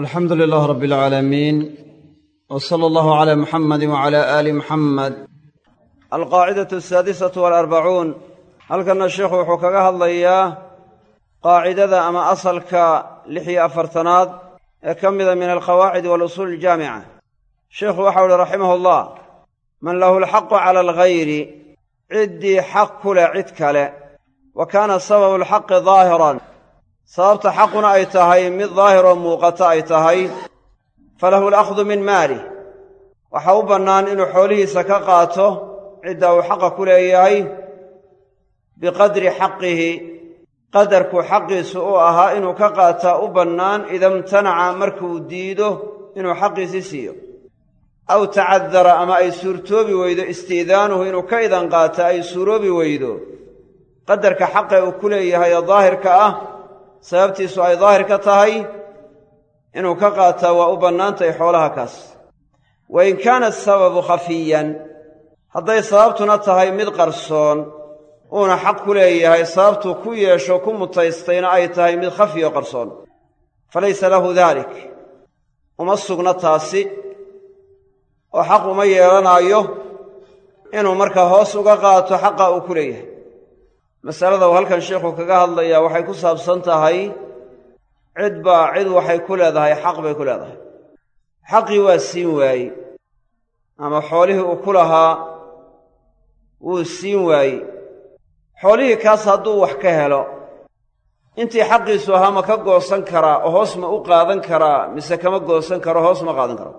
alxamdu lilaah rabbi alcaalamiin w sala allahu calaa muxamadi wacala aali muxamed alqaacidatu asaadisatu walarbacuun halkanna sheikhu wuxuu kaga hadlayaa qaacidada ama asalka lix iyo afartanaad ee ka mida min alqawaacidi walusuul aljaamica. Sheikhu waxau uhi raximah allah man lahu alxaqu cala alghayri ciddii xaq ku leh cid kale wa kaana sababu alxaqi daahiran sababta xaquna ay tahay mid daahiroo muuqata ay tahay falahu alakhdu min maalih waxa u bannaan inuu xoolihiisa ka qaato cidda uu xaqa ku leeyahay biqadri xaqihi qadarkuu xaqiisu u ahaa inuu ka qaataa u bannaan ida imtanaca markuu diido inuu xaqiisii siiyo. Aw tacadara ama ay suurtoobi weydo istiidaanuhu inuu ka idan qaata ay suuroobi weydo. Qadarka xaqe uu ku leeyahay ee daahirka ah sababtiisu ay daahir ka tahay inuu ka qaataa waa u bannaantahay xoolaha kaas. Wa in kaana asababu khafiyan hadday sababtuna tahay mid qarsoon uuna xaq ku leeyahay sababtuu ku yeesho ku mutaystayna ay tahay mid khafiyo qarsoon. Falaysa lahu daalik uma sugna taasi oo xaq uma yeelanaayo inuu markaa hoos uga qaato xaqa uu ku leeyahay masalada uu halkan sheikhu kaga hadlayaa waxay ku saabsan tahay cid baa cid waxay ku leedahay xaq bay ku leedahay. Xaqii waa siin waaye ama xoolihii uu ku lahaa wuu siin waaye xoolihii kaas hadduu wax ka helo intii xaqiisu ahaa ma ka goosan karaa oo hoos ma u qaadan karaa mise kama goosan karo hoos ma qaadan karo.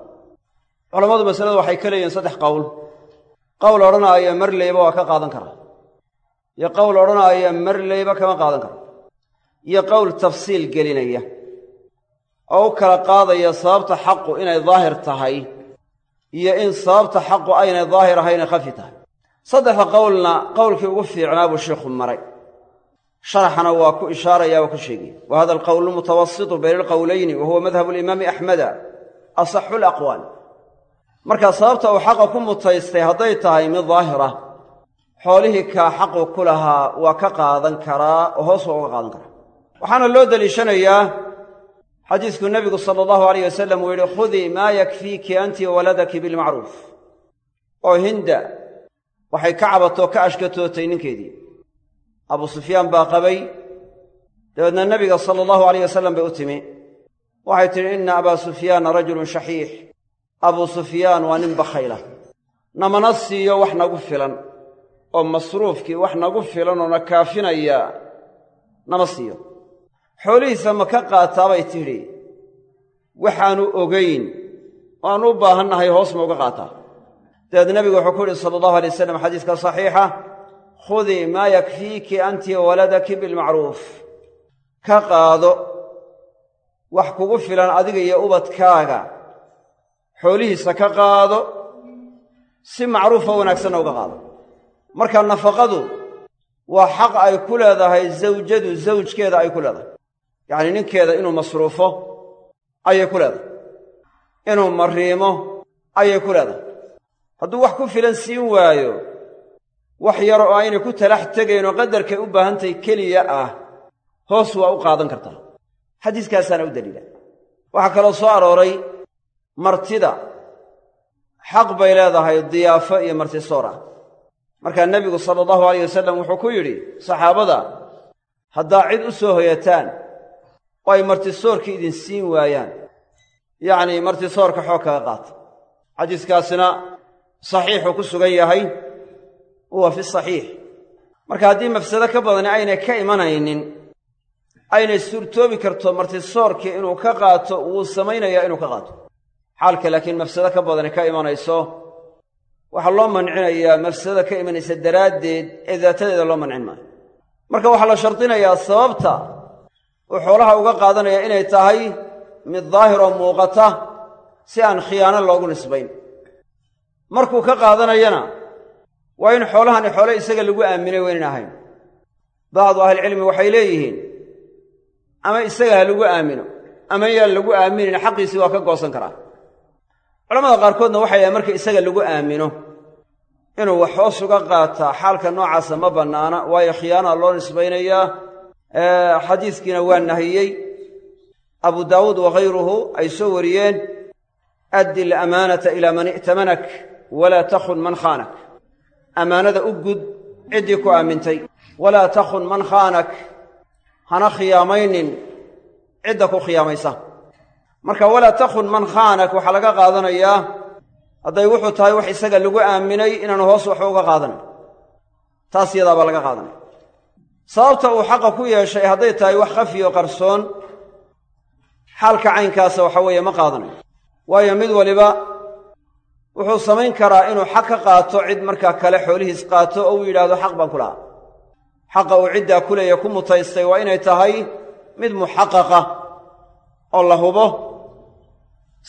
Culammadu masalada waxay ka leeyihiin saddex qowl qowl odhanaaya marleyba waa ka qaadan karaa iyo qowl odhanaaya marleyba kama qaadan karo. Iyo qowl tafsiil gelinaya. Oo u kala qaadaya sababta xaqu inay daahir tahay iyo in sababta xaqu aynay daahir ahayna khafi tahay. Saddexda qowlna qowlkii ugu fiicnaa buu sheikhu maray. Sharaxana waa ku ishaaraya waa ku sheegaya wa hada alqowlu mutawasitu bayna alqowlayni wa huwa madhabu alimaami axmeda asaxu alaqwaal markaa sababta uu xaqa ku mutaystay hadday tahay mid daahira xoolihii kaa xaqu ku lahaa waa ka qaadan karaa oo hoos waa uga qaadan karaa. Waxaana loo deliishanayaa xadiiskuu nebigu sala allahu alayh wasalam uu yidhi khudii maa yakfiiki anti waladaki bilmacruuf. Oo hinda waxay ka cabatoo ka ashkatootay ninkeedii. Abuu sufyaan baa qabay. Dabeedna nebiga sala allahu alayh wasalam bay u timi. Waxay tidhi inna abaa sufyaana rajulun shaxiix. Abuu sufyaan waa nin bakhayla. Namana siiyo wax nagu filan oo masruufkii wax nagu filan oo na kaafinaya nama siiyo. Xoolihiisa ma ka qaataa bay tidhi waxaannu ogayn oo u baahannahay hoos ma uga qaataa. Dabeed nebigu wuxuu ku yidhi sala allahu alay wasalam xadiiska saxiixa khudii maa yakfiiki anti waladaki bilmacruuf ka qaado wax kugu filan adiga iyo ubadkaaga. Xoolihiisa ka qaado si macruufa wanaagsanna uga qaado marka nafaqadu waa xaq ay ku leedahay zawjadu zawjkeeda ay ku leedahay. Yacnii ninkeeda inuu masruufo ayay ku leedahay. Inuu mariimo ayay ku leedahay. Hadduu wax ku filan siin waayo wax yar oo aynay ku talax tegaynoo qadarkay u baahantahay keliya ah hoos waa u qaadan kartaa. Xadiiskaasaana u daliila. Waxaa kaloo soo arooray martida. Xaq bay leedahay diyaafo iyo martisoor ah markaa nebigu sala allahu alayh wasalam wuxuu ku yidhi saxaabada haddaa cid u soo hoyataan oo ay martisoorka idin siin waayaan. Yacnii martisoorka xoog kaga qaata xadiiskaasina saxiixuu ku sugan yahay huwa fi saxiix. Marka haddii mafsado ka badani aynay ka imanaynin aynay suurtoobi karto martisoorkii inuu ka qaato wuu samaynayaa inuu ka qaato. Xaalka laakiin mafsado ka badani ka imanayso waxaa loo mancinayaa mafsadada ka imanaysa daraaddeed ee daatadeeda loo mancin maayo. Marka waxaa la shardinayaa sababta uu xoolaha uga qaadanaya inay tahay mid daahiroo muuqata si aan khiyaano loogu nisbayn. Markuu ka qaadanayana waa in xoolahani xoole isaga lagu aaminay waynan ahayn. Bacdu ahlicilmi waxay leeyihiin ama isaga ha lagu aamino ama yaan lagu aaminin xaqiisii waa ka goosan karaa culamada qaarkoodna waxay yahay marka isaga lagu aamino inuu wax hoos uga qaataa xaalka noocaasa ma bannaana waayo khiyaanaha loo nisbaynayaa xadiiskiina waa nahiyey. Abu daawuud wakayruhu ay soo wariyeen addi alamaanata ilaa man i'tamanak walaa takhun man khaanak. Ammaanada u gud ciddii ku aamintay walaa takhun man khaanak. Hana khiyaamaynin cidda ku khiyaamaysa marka walaa takhun man khaanak waxaa laga qaadanayaa hadday wuxuu tahay wax isaga lagu aaminay inaanu hoos waxba uga qaadanay taas yadaabaa laga qaadanaya. Sababta uu xaqa ku yeeshay hadday tahay wax khafiyo qarsoon xaalka caynkaasa waxa weeye ma qaadanayo waayo mid waliba wuxuu samayn karaa inuu xaq ka qaato cid markaa kale xoolihiis qaato oo uu yidhaahdo xaq baan ku lahaa. Xaqa uu ciddaa ku leeya ku mutaystay waa inay tahay mid muxaqaqa oo la hubo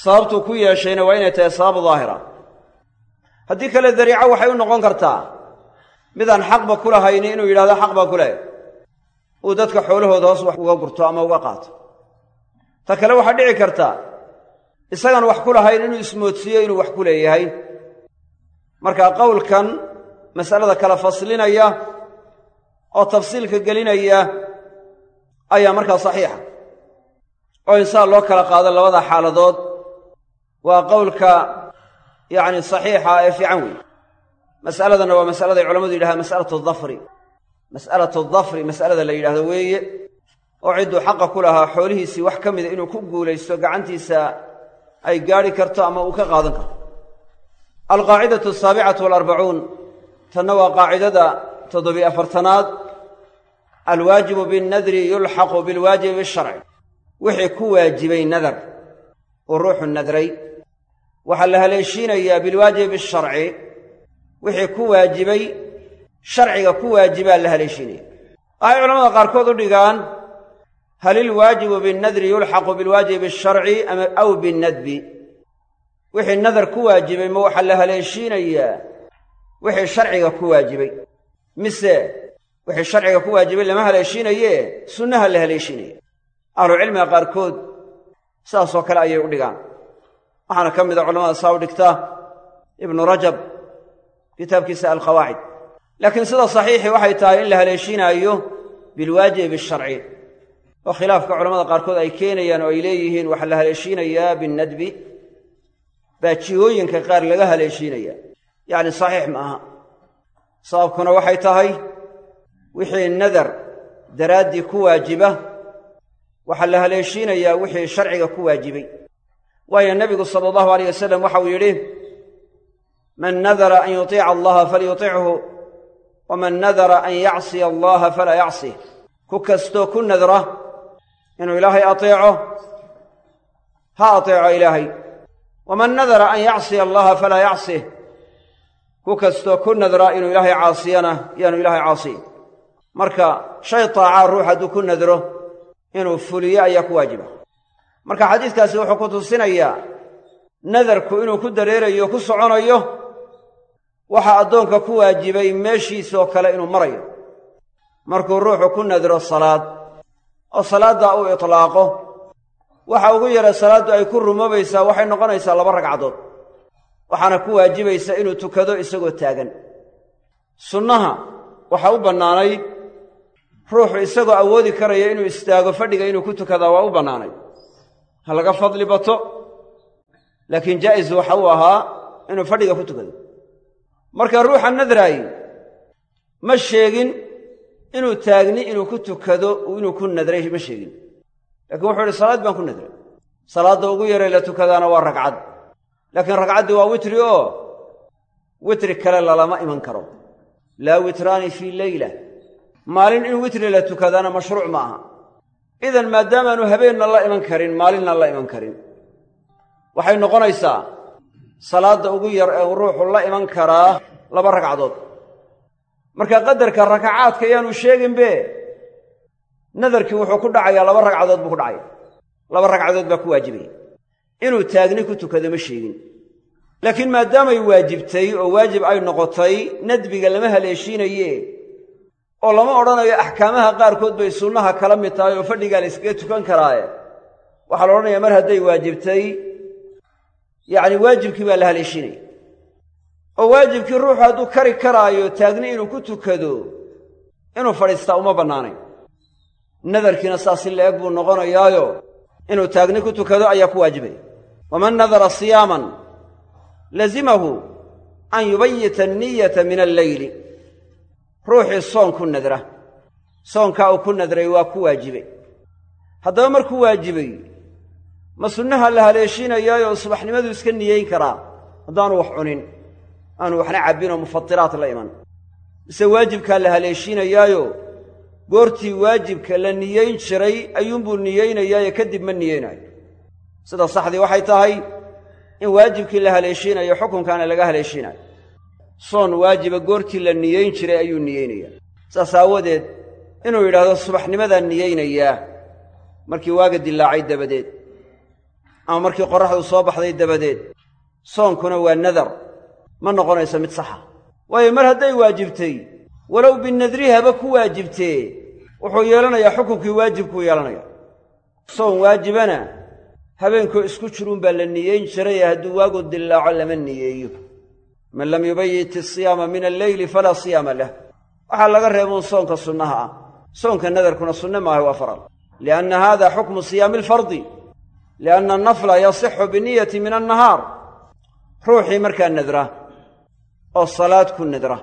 sababtuu ku yeeshayna waa inay tahay sabab daahira. Haddii kale dariico waxay u noqon kartaa. Midaan xaqba ku lahayni inuu yidhahdo xaq baan ku lehay uu dadka xoolahooda hoos wax uga gurto ama uga qaato. Ta kale waxaa dhici karta isagaan wax ku lahayn inuu ismoodsiiyo inuu wax ku leeyahay. Marka qowlkan mas'alada kala faslinaya oo tafsiilka gelinaya ayaa markaa saxiixa. Oo insaan loo kala qaado labada xaaladood waa qowlka yacni saxiixa ee fiican weeye. Mas'aladanna waa mas'aladay culammadu yidhahdaan mas'alatu dafri. Mas'alatu dafri mas'alada la yidhahdo weeye oo cidduu xaqa ku lahaa xoolihiisii wax ka mida inuu ku guulaysto gacantiisa ay gaadhi karto ama uu ka qaadan karto. Alqaacidatu asaabicatu walarbacuun. Tanna waa qaacidada toddobiyo afartanaad alwaajibu binnadri yulxaqu bilwaajibi bisharci wixii ku waajibay nadar uu ruuxu nadray. Waxaa la haleeshiinayaa bilwaajibi bisharci wixii ku waajibay sharciga ku waajibaa la haleeshiinaya. Waxay culamada qaarkood u dhigaan hal ilwaajibu binnadri yulxaqu bilwaajibi bisharci aw binnadbi. Wixii nadar ku waajibay ma waxaa la haleeshiinayaa wixii sharciga ku waajibay. Mise wixii sharciga ku waajibay lama haleeshiinaye sunnaha la haleeshiinaya sidaasoo kale ayay u dhigaan. Waxaana ka mida culamada saa u dhigta ibnu rajab kitaabkiisa alqawaacid laakiin sida saxiixii waxay tahay in la haleeshiinaayo bilwaajibi bisharci oo khilaafka culamada qaarkood ay keenayaan oo ay leeyihiin waxaa la haleeshiinayaa binnadbi baa jihooyinka qaar laga haleeshiinaya yacni saxiix ma aha. Sababkuna waxay tahay wixii nadar daraaddii ku waajiba waxaa la haleeshiinayaa wixii sharciga ku waajibay. Waayo nebigu sala allahu alayh wasalam waxa uu yidhi man nadara an yuطiica allaha falyutichu waman nadara an yacsiya allaha falaa yacsih ku kastoo ku nadra inuu ilaahay ateeco ha ateeco ilaahay. Waman nadara an yacsiya allaha falaa yacsih ku kastoo ku nadra inuu ilaahay caasiyana yaanu ilaahay caasiyin marka shay taacaa ruux hadduu ku nadro inuu fuliyo ayaa ku waajiba. Marka xadiiskaasi wuxuu ku tusinayaa nadarku inuu ku dareerayo ku soconayo waxaa addoonka ku waajibay meeshiisoo kale inuu marayo. Markuu ruuxu ku nadro salaad oo salaaddaa uu itlaaqo waxa ugu yara salaaddu ay ku rumoobaysaa waxay noqonaysaa laba ragcadood. Waxaana ku waajibaysa inuu tukado isagoo taagan. Sunnaha waxaa u bannaanayd ruuxu isagoo awoodi karaya inuu istaago fadhiga inuu ku tukadaa waa u bannaanayd ha laga fadli bato laakiin jaa'is waxa uu ahaa inuu fadhiga ku tukado. Marka ruuxa nadraayi ma sheegin inuu taagni inuu ku tukado inuu ku nadray ma sheegin. Laakiin wuxuu idhi salaad baan ku nadray. Salaadda ugu yaray la tukadaana waa ragcad. Laakiin ragcaddii waa witri oo witri kale lalama iman karo. Laa witraani fii leyla maalin in witri la tukadaana mashruuc ma aha idan maadaamaanu habeenna la iman karin maalinna la iman karin. Waxay noqonaysaa salaadda ugu yar ee ruuxu la iman karaa laba ragcadood. Marka qadarka rakacaadka yaanu sheeginbe nadarkii wuxuu ku dhacayaa laba ragcadood buu ku dhacaya laba ragcadood baa ku waajibaya inuu taagni ku tukado ma sheegin. Laakiin maadaamay waajibtay oo waajib ay noqotay nadbiga lama haleeshiinaye oo lama odhanayo axkaamaha qaarkood bay sunnaha kala mid tahay oo fadhigaa la iskaga tukan karaaye. Waxaa la odhanayaa mar hadday waajibtay yacni waajibkii baa la haleeshinaya oo waajibkii ruuxu hadduu kari karaayo taagni inuu ku tukado inuu fadhiistaa uma bannaanayn. Nadarkiina saas si la-eg buu noqonayaayo inuu taagni ku tukado ayaa ku waajibaya waman nadara siyaaman lazimahu an yubayita anniyata min alleyli ruuxii soon ku nadra. Soonkaa uu ku nadray waa ku waajibay. Haddaba markuu waajibay ma sunnaha la haleeshiinayaayoo subaxnimaduu iska niyeyn karaa? Haddaanu wax cunin aanu waxna cabbin oo mufatiraat la iman. Mise waajibkaa la haleeshiinayaayo goortii waajibka la niyeyn jiray ayuunbuu niyeynayaayo kadib ma niyeynaayo sida saxdii waxay tahay in waajibkii la haleeshiinayo xukunkaana laga haleeshiinayo soon waajiba goortii la niyeyn jiray ayuu niyeynayaa. Saas aawadeed inuu yidhaahdo subaxnimadaan niyeynayaa markii waaga dilaacay dabadeed ama markii qorraxdu soo baxday dabadeed soonkuna waa nadar. Ma noqonayso mid saxa. Waayo mar hadday waajibtay walow binadri haba ku waajibtee wuxuu yeelanayaa xukunkii waajibkuu yeelanaya soon waajibana habeenkoo isku jiruun baa la niyeyn jiraye hadduu waagu dillaaco lama niyeeyo man lam yubayit isiyaama min alleyli falaa siyaama lah. Waxaa laga reebuun soonka sunnaha ah. Soonka nadarkuna sunne maaha waa faral. Lianna haada xukmu siyaami alfardi. Lianna annafla yasixu biniyati min annahaar. Ruuxii markaa nadra oo salaad ku nadra.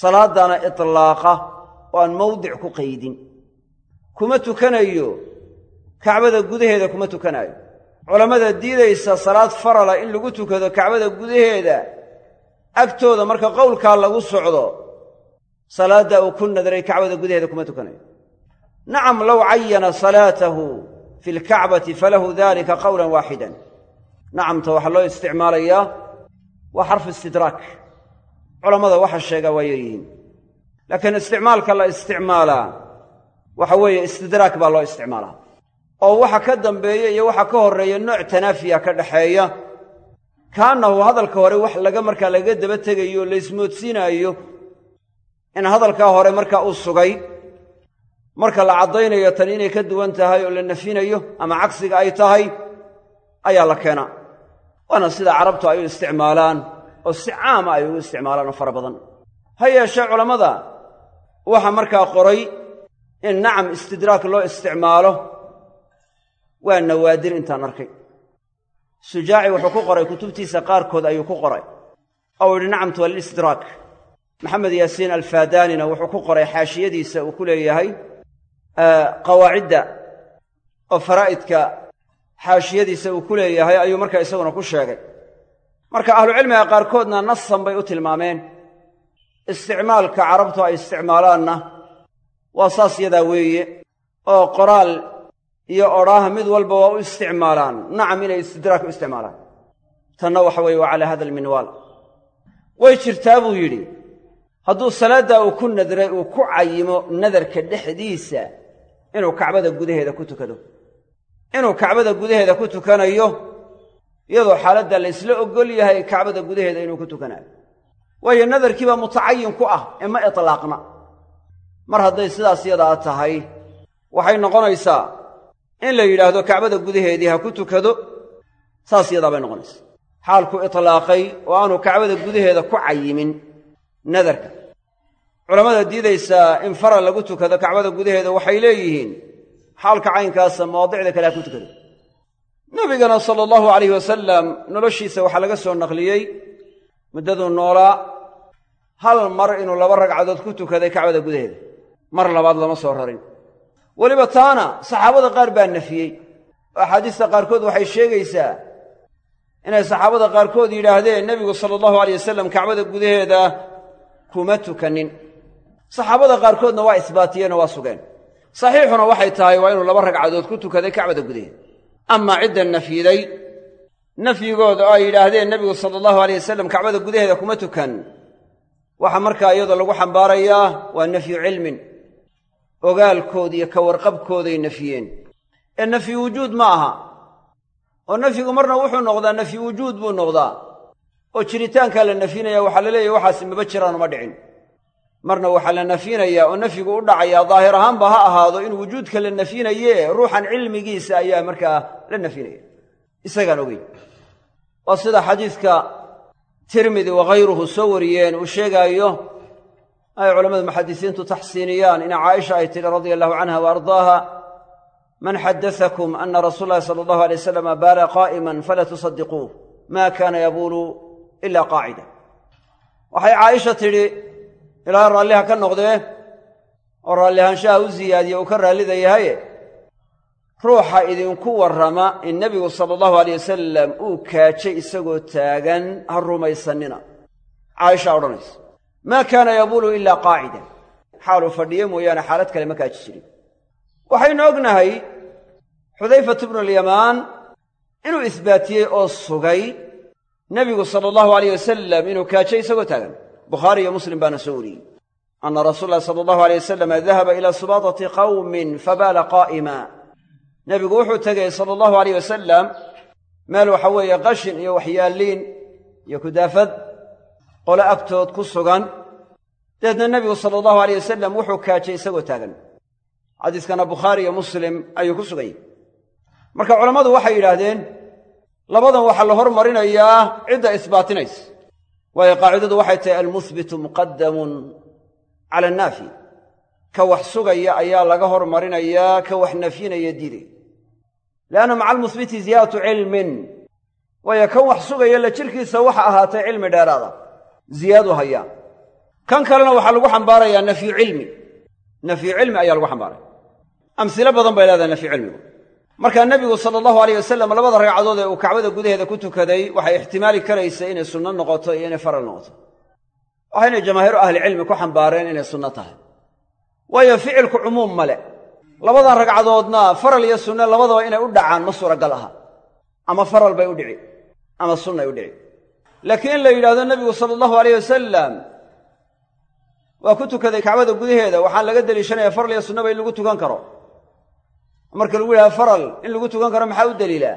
Salaaddaana itlaaqa oo aan mawdic ku qaydin. Kuma tukanayo. Kacbada gudaheeda kuma tukanaayo culammada diidaysa salaad farala in lagu tukado kacbada gudaheeda agtooda marka qowlkaa lagu socdo salaadda uu ku nadray kacbada gudaheeda kuma tukanayo. Nacam low cayana salaatahu fi lkacbati falahu dalika qowlan waaxidan. Nacamta waxaa loo isticmaalayaa waa xarfu istidraak. Culammada waxa sheegaa waa yaryihiin laakiin isticmaalka la isticmaalaa waxa weeye istidraak baa loo isticmaalaa. Oo waxa ka dambeeya iyo waxa ka horreeya nooc tanaafiya ka dhaxeeya kaannahu hadalka hore wax laga markaa laga daba tegayo laysmoodsiinaayo in hadalkaa hore markaa uu sugay marka la caddaynayo tan inay ka duwan tahay oo la nafinayo ama cagsiga ay tahay ayaa la keenaa. Waana sida carabtu ay u isticmaalaan oo si caama ay ugu isticmaalaan oo fara badan. Ha yeeshee culammada waxa markaa qoray in nacam istidraak loo isticmaalo waa nawaadir intaan arkay sujaaci wuxuu ku qoray kutubtiisa qaarkood ayuu ku qoray. Ou yidhi nacamtu waa lilistidraak maxamed yaasiin alfaadaanina wuxuu ku qoray xaashiyadiisa uu ku leeyahay qawaacidda oo faraa'idka xaashiyadiisa uu ku leeyahay ayuu markaa isaguna ku sheegay. Marka ahlucilmiga qaarkoodna nasan bay u tilmaameen. Isticmaalka carabtu ay isticmaalaanna waa saas yadaa weeye oo qoraal iyo odhaah mid walba waa u isticmaalaan. Nacam inay istidraak u isticmaalaan. Tanna waxa weeye waa calaa hada alminwaal way jirtaa buu yidhi. Hadduu salaaddaa uu ku nadray uu ku cayimo nadarka dhexdiisa inuu kacbada gudaheeda ku tukado. Inuu kacbada gudaheeda ku tukanayo iyadoo xaaladda la ysla oggol yahay kacbada gudaheeda inuu ku tukanayo waayo nadarkiibaa mutacayin ku ah ee ma itlaaqna. Mar hadday sidaas yadaa tahay waxay noqonaysaa in la yidhaahdo kacbada gudaheedii ha ku tukado saas yadaa bay noqonaysaa xaalku itlaaqay oo aanu kacbada gudaheeda ku cayimin nadarka. Culammada diidaysaa in faral lagu tukado kacbada gudaheeda waxay leeyihiin xaalka caynkaasa mawaadicda kale ha ku tukado. Nabigana sala allahu alayh wasalam noloshiisa waxaa laga soo naqliyey muddaduu noolaa hal mar inuu laba ragcadood ku tukaday kacbada gudaheeda. Mar labaad lama soo rarin weliba taana saxaabada qaar baa nafiyey. Oo axaadiista qaarkood waxay sheegaysaa inay saxaabada qaarkood yidhaahdeen nebigu sala allahu alay wasalam kacbada gudaheeda kuma tukanin. Saxaabada qaarkoodna waa isbaatiyeenoo waa sugeen. Saxiixuna waxay tahay waa inuu laba ragcadood ku tukaday kacbada gudaheeda amaa cidda nafyiday nafyigooda oo ay yidhaahdeen nebigu sala allahu alay wasalam kacbada gudaheeda kuma tukan. Waxaa markaa iyadoo lagu xambaarayaa waa nafyu cilmin ogaalkood iyo ka warqabkooday nafyeen ee nafyi wujuud ma aha. Oo nafyigu marna wuxuu noqdaa nafyi wujuud buu noqdaa. Oo jiritaankaa la nafyinaya waxaa la leeyahy waxaasi maba jiraan uma dhicin. Marna waxaa la nafyinayaa oo nafyigu u dhacayaa daahir ahaanba ha ahaado in wujuudka la nafyinaye ruuxan cilmigiisa ayaa markaa la nafyinaya isagaan ogeyn. Waa sida xadiidka tirmidi wakhayruhu soo wariyeen uu sheegaayo ay culammadu muxadisiintu taxsiiniyaan in caaisha ay tidhi radia allahu canha wa ardaaha man xadaakum ana rasuul lahi sala allahu alay wasalam baala qaa'iman fala tusadiquuh ma kaana yabuulu ila qaacida waxay caaisha tidhi ilaa raalliha ka noqdee oo raallihaanshaha u siyaadiye uu ka raallida yahaye ruuxa idinku warrama in nebigu sala allahu aleyh wasalam uu kaajay isagoo taagan ha rumaysannina. Odhanaysa maa kaana yabuulu ilaa qaacida xaaluu fadhiyo mooyaane xaalad kale ma kaaji jirin. Waxaynu ognahay xudayfatu bnulyamaan inuu isbaatiyey oo sugay nebigu sala allahu aleyh wasalam inuu kaajay isagoo taagan. Bukhaari iyo muslim baana soo wariyey. Anna rasuula llahi sala allahu aleyh wasalam dahaba ila subaatati qawmin fabaala qaa'ima nebigu wuxuu tegey sala allahu aleyh wasalam meel waxa weeye qashin iyo waxyaalliin iyo kudaafad qole agtood ku sugan. Dabeedna nebigu sala allahu aleyh wasalam wuxuu kaajay isagoo taagan. Xadiiskana bukhaari iyo muslim ayuu ku suganyay marka culammadu waxay yidhaahdeen labadan waxaa la hormarinayaa cidda isbaatinaysa waayo qaacidadu waxay tahay almuhbitu muqadamun cala annaafi. Ka wax sugaya ayaa laga hormarinayaa ka wax nafyinaya diidaya lianna maca almuhbiti ziyaadatu cilmin. Waayo kan wax sugaya la jirkiisa waxa ahaatay cilmi dheeraada ziyaadu hayaa kan kalena waxaa lagu xambaarayaa nafyu cilmi. Nafyu cilmi ayaa lagu xambaaraya. Amsilo badan bay leedahay nafyu cilmigu. Markaa nebigu sala allahu aleyh wasalam labada ragcadood ee uu kacbada gudaheeda ku tukaday waxay ixtimaali karaysa inay sunno noqoto iyo inay faral noqoto. Waxayna jamaahiiru ahlicilmi ku xambaareen inay sunno tahay. Waayo ficilku cumuum male labadan ragcadoodna faral iyo sunne labadaba inay u dhacaan ma suuragal aha. Ama faral bay u dhici ama sunnay u dhici laakiin in la yidhahdo nebigu sala allahu aleyh wasalam waa ku tukaday kacbada gudaheeda waxaan laga deliishanaya faral iyo sunnaba in lagu tukan karo. Marka lagu yidhahdo faral in lagu tukan karo maxaa u daliilaa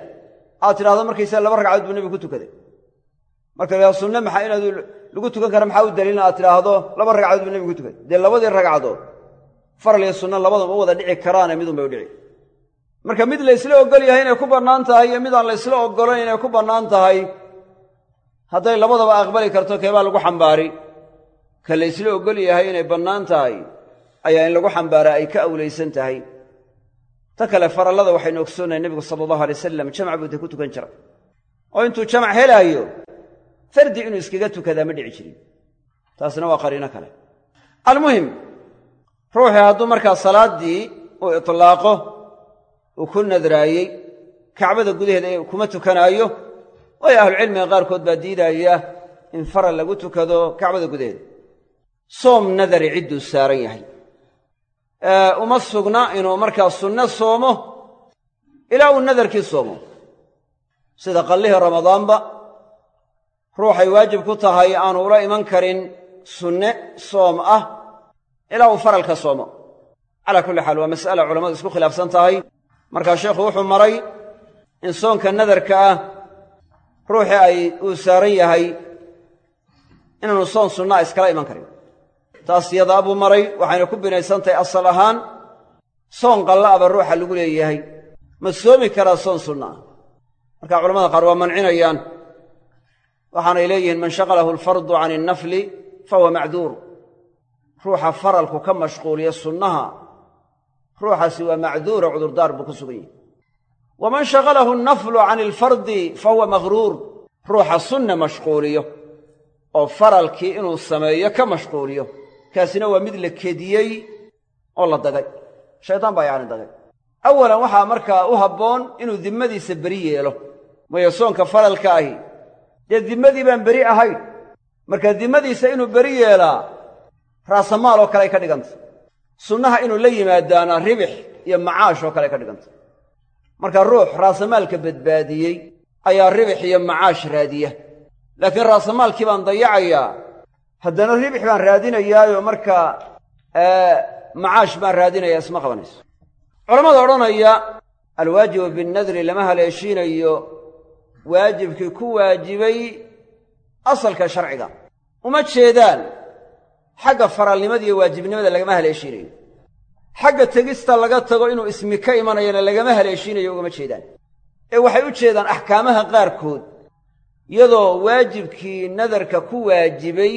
aad tidhahdo markaysaa laba ragcadood buu nebigu ku tukaday. Marka la yidhahdo maxaa inaad lagu tukan karo maxaa u daliilna aad tidhaahdo laba ragcadood buu nebigu ku tukaday? Dee labadii ragcadood faral iyo sunna labadaba u wada dhici karaane midun bay u dhici. Marka mid laysla ogol yahay inay ku bannaan tahay iyo mid aan laysla oggolayn inay ku bannaan tahay hadday labadaba aqbali karto keebaa lagu xambaari? Ka laysla oggol yahay inay bannaan tahay ayaa in lagu xambaaraa ay ka awlaysan tahay. Ta kale farallada waxaynu ogsoonnahay nebigu sala allahu alay wasalam jamac buu dee ku tukan jira oo intuu jamac helaayo fardi inuu iskaga tukadaa ma dhici jirin. Taasna waa qariino kale. Almuhim ruuxii hadduu markaa salaaddii uu itlaaqo uu ku nadraayey kacbada gudaheeda ee kuma tukanaayo waayo ahlucilmiga qaarkood baa diidaya in faral lagu tukado kacbada gudaheeda soom nadari cidduu saaran yahay. Uma sugna inuu markaa sunno soomo ilaa uu nadarkii soomo. Sida qallihii ramadaanba ruuxay waajib ku tahay aanu ula iman karin sunne soom ah ilaa uu faralka soomo. Calaa kulli xaal waa mas'ala culammadu isku khilaafsan tahay. Markaa sheekhu wuxuu maray in soonka nadarka ah ruuxii ay uu saaran yahay inaanu soon sunnaa iskala iman karin. Taas yadaa buu maray waxayna ku binaysan tahay asal ahaan soon qalla'aba ruuxa lagu leeyahay. Ma soomi karaa soon sunna ah marka culamada qaar waa mancinayaan. Waxaanay leeyihiin man shaqalahu alfardu can innafli fahuwa macduur. Ruuxa faralku ka mashquuliya sunnaha ruuxaasi waa macduura cudurdaar buu ku sugan yahay waman shaqalahu annaflu can ilfardi fahuwa maghruur ruuxa sunna mashquuliyo oo faralkii inuu sameeyo ka mashquuliyo kaasina waa mid la kediyey oo la dagay shaydaan baa yacni dagay awalan waxaa markaa u habboon inuu dimmadiisa beri yeelo waayo soonka faralka ahi dee dimmadii baan beri ahayn marka dimmadiisa inuu beri yeelaa raasamaal oo kale ay ka dhigantay sunnaha inuu la yimaadaana ribix iyo macaash oo kale ay ka dhigantay marka ruux raasamaalka badbaadiyey ayaa ribix iyo macaash raadiya. Laakiin raasamaalkii baan dayacayaa haddana ribix baan raadinayaayo markaa macaash baan raadinayaa isma qabanayso. Culammada odhanaya alwaajibu binnadri lama haleeshiinayo waajibkii ku waajibay asalka sharciga. Uma jeedaan xagga faraalnimada iyo waajibnimada lagama haleeshiinayo xagga tegista laga tago inuu ismi ka imanayana lagama haleeshiinayo ugama jeedaan. Ee waxay u jeedaan axkaamaha qaarkood iyadoo waajibkii nadarka ku waajibay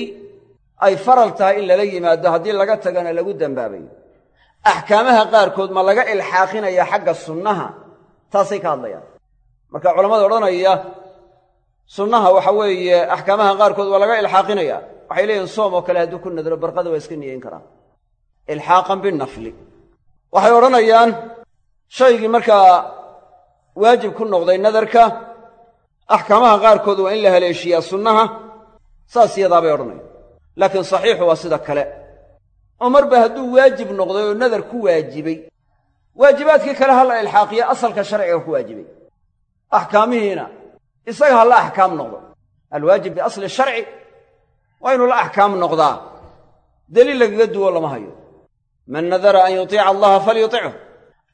ay faral tahay in lala yimaado haddii laga tagana lagu dembaabayo axkaamaha qaarkood ma laga ilxaaqinaya xagga sunnaha taasay ka hadlayaan. Marka culammada odhanaya sunnaha waxa weeye axkaamaha qaarkood waa laga ilxaaqinaya. Waxay leeyihiin soom oo kale hadduu ku nadro barqada waa iska niyeyn karaa. Ilxaaqan binafli waxay odhanayaan shaygii markaa waajib ku noqday nadarka axkaamaha qaarkood waa in la haleeshiyaa sunnaha. Saas yadaabay odhanayaan. Laakiin saxiixu waa sida kale. Oo marba hadduu waajib noqday oo nadar ku waajibay waajibaadkii kale ha la ilxaaqiya asalka sharciga ku waajibay. Axkaamihiina isaga ha la axkaam noqdo. Alwaajib biasli sharci waa inuu la axkaam noqdaa. Deliil lagaga duwo lama hayo man nadara an yutiica allaha falyutichu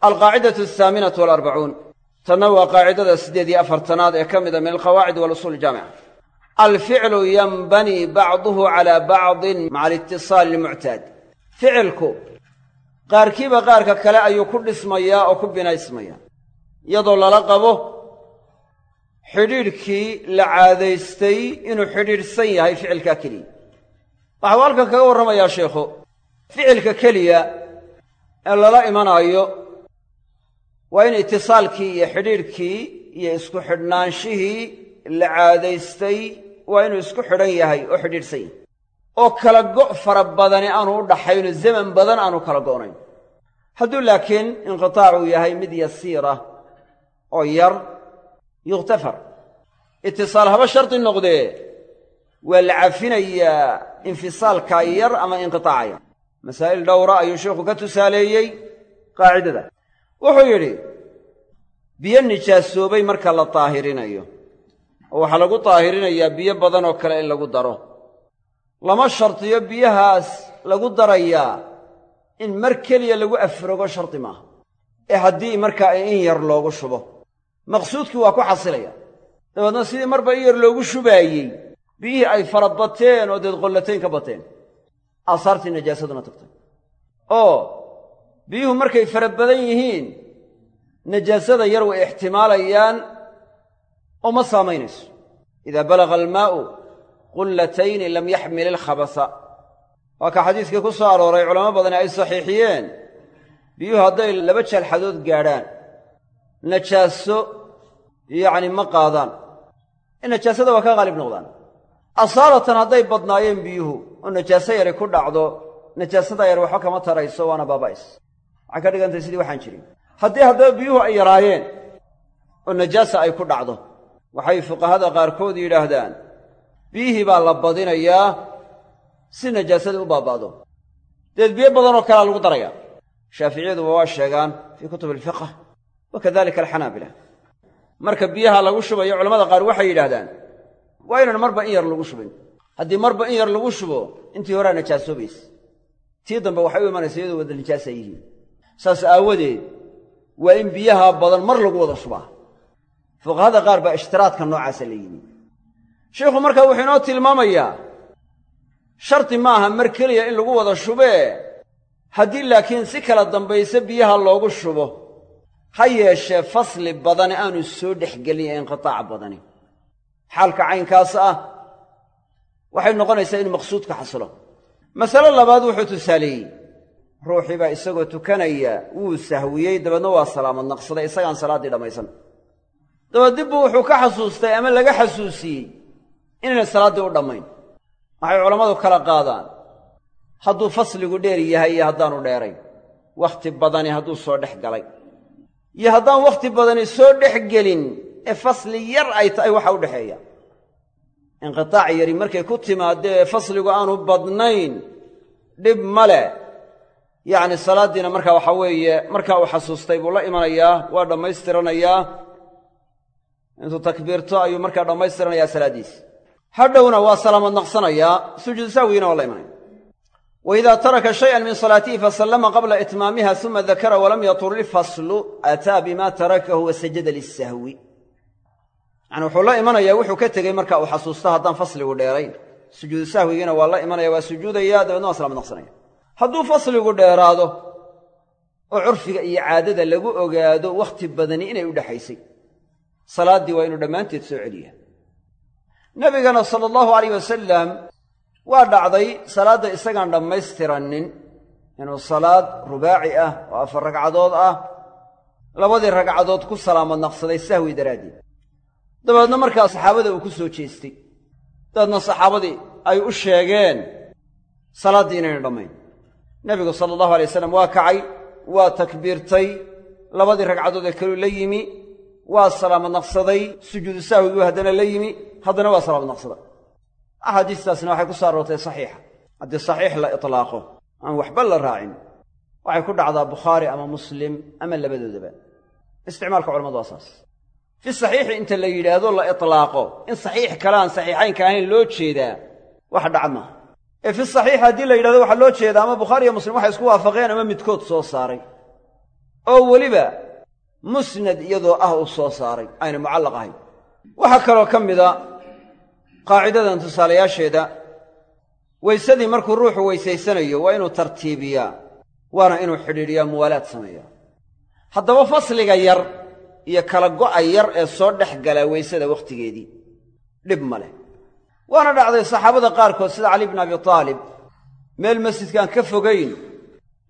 alqaacidatu alhaaminatu walarbacuun tanna waa qaacidada siddeed iyo afartanaad ee ka mida min alqawaacid walusuul jaamica alficlu yanbanii bacduhu calaa bacdin maca alitisaali ilmuctaad ficilku qaarkiiba qaarka kale ayuu ku dhismayaa oo ku binaysmayaa iyadoo lala qabo xidhiidhkii la caadaystay inuu xidhiidhsan yahay ficilkaa keliya waxau halkan kaga warramayaa sheikhu ficilka keliya ee lala imanaayo waa in itisaalkii iyo xidhiidhkii iyo isku xidhnaanshihii la caadaystay waa inuu isku xidhan yahay oo xidhiidhsan yahay. Oo kala go' fara badani aanu u dhaxayno zaman badan aanu kala go'nayn hadduu laakiin inqitaacu yahay mid yasiira oo yar yukhtafar itisaal haba shardi noqdee. Waa la cafinayaa infisaalkaa yar ama inqitaaca yar masaa'il dhowra ayuu sheikhu ka tusaaleeyey qaacidada. Wuxuu yidhi biyo nijaasoobay marka la daahirinayo oo waxaa lagu daahirinayaa biyo badan oo kale in lagu daro. Lama shardiyo biyahaas lagu darayaa in mar keliya lagu afrogo shardi maaha ee haddii markaa in yar loogu shubo. Maqsuudkii waa ku xasilaya. Dabeedna sidii marba in yar loogu shubaayey biyihii ay fara oo deed qollatayn ka bateen aasaartii najaasaduna tagtay. Oo biyuhu markay fara badan yihiin najaasada yar way ixtimaalayaan oo ma saamaynayso idaa balaga almaa'u qullatayni lam yaxmil ilkhabasa waa ka xadiiskii ku soo arooray culamo badani ay saxiixiyeen. Biyuhu hadday laba jalxadood gaadhaan. Najaaso yacni ma qaadaan. Najaasada waa ka qaalib noqdaan asaalatan hadday badnaayeen biyuhu oo najaaso yari ku dhacdo najaasada yar waxba kama tarayso waana baaba'is. Waxay ka dhigantahay sidii waxaan jirin. Haddii haddaba biyuhu ay yaraayeen oo najaasa ay ku dhacdo waxay fuqahada qaarkood yidhaahdaan biyihii baa la badinayaa si najaasadii u baaba'do. Deed biyo badanoo kalea lagu darayaa. Shaaficiyaduba waa sheegaan fii kutub alfiqh wa kadalika alxanaabila marka biyaha lagu shubayo culamada qaar waxay yidhaahdaan waa inaan marba in yar lagu shubin haddii marba in yar lagu shubo intii horaa najaasoobaysa tii dambe waxay u imanaysa iyadoo wada nijaasa yihiin. Saas aawadeed waa in biyaha badan mar lagu wada shubaa. Fuqahada qaar baa ishtiraadka noocaasa la yimi. Sheikhu markaa wuxuu inoo tilmaamayaa shardi maaha mar keliya in lagu wada shubee haddii laakiin si kala dambayse biyaha loogu shubo ha yeeshee fasli badani aanu soo dhexgelin ee inqitaac badani xaalka caynkaas ah waxay noqonaysaa inuu maqsuudka xasilo masale labaad wuxuu tusaaleeyey ruuxii baa isagoo tukanaya wuu sahwiyey dabeedna waa salaamad naqsaday isagaan salaaddii dhammaysan dabeed dibbu wuxuu ka xasuustay ama laga xasuusiyey inaynay salaaddii u dhammayn. Waxay culammadu kala qaadaan? Hadduu fasligu dheer yahay iyo haddaanu dheerayn wakhti badani hadduu soo dhex galay. Iyo haddaan wakhti badani soo dhex gelin ee fasli yar ay tahay waxa u dhexeeya. Inqitaac yari markay ku timaaddo ee fasligu aanu badnayn dhib ma leh. Yacni salaaddiina markaa waxaa weeye markaa uu xasuustay buu la imanayaa waa dhammaystiranayaa intuu takbiirto ayuu markaa dhammaystiranayaa salaaddiisi hadhowna waa salaamad naqsanayaa sujuudu sahwigiina waa la imanaya. Wa idaa taraka shayan min salaatihi fasallama qabla itmaamiha suma dakara walam yatur ilfaslu aataa bima tarakahu wa sajada lisahwi yacni wuxuu la imanayaa wuxuu ka tegey marka uu xasuusto haddaan fasligu dheerayn. Sujuudu sahwigiina waa la imanaya waa sujuudaya dabeedna waa salaamad naqsanaya. Hadduu fasligu dheeraado oo curfiga iyo caadada lagu ogaado wakhti badani inay u dhexaysay salaaddii waa inuu dhammaanteed soo celiyaa. Nebigana sala allahu alayh wasalam waa dhacday salaadda isagaan dhammaystiranin inuu salaad rubaaci ah oo afar ragcadood ah labadii ragcadood ku salaamad naqsaday sahwi daraaddeed dabeedna markaa saxaabada uu ku soo jeestay. Dabeedna saxaabadii ay u sheegeen salaaddii inayna dhammayn. Nebigu sala allahu alay wasalam waa kacay waa takbiirtay labadii ragcadood ee kaluu la yimi waa salaamad naqsaday sujuudu sahwiguu haddana la yimi haddana waa salaamad naqsaday. Axaadiistaasna waxay ku soo aroortay saxiixa. Haddii saxiix la itlaaqo aan waxba la raacin waxay ku dhacdaa bukhaari ama muslim ama labadoodaba. Isticmaalka culamadu waa saas fi saxiixi inta la yidhaahdo la itlaaqo in saxiix kale aan saxiixaynka ahayn loo jeedaa wax dhaca maaha ee fi saxiix haddii la yidhahdo waxaa loo jeedaa ama bukhaari iyo muslim waxay isku waafaqeen ama midkood soo saaray oo weliba musnad iyadoo ah uu soo saaray ayna mucallaq ahayn waxaa kaloo ka mida qaacidadan tusaalayaasheeda weysadii markuu ruuxu weysaysanayo waa inuu tartiibiyaa waana inuu xidhiidhiyaa muwaalaad sameeyaa haddaba fasliga yar iyo kala go'a yar ee soo dhex galaa weysada wakhtigeedii. Dhib ma leh. Waana dhacday saxaabada qaarkood sida cali bn abi taalib. Meel masjidkaan ka fogayn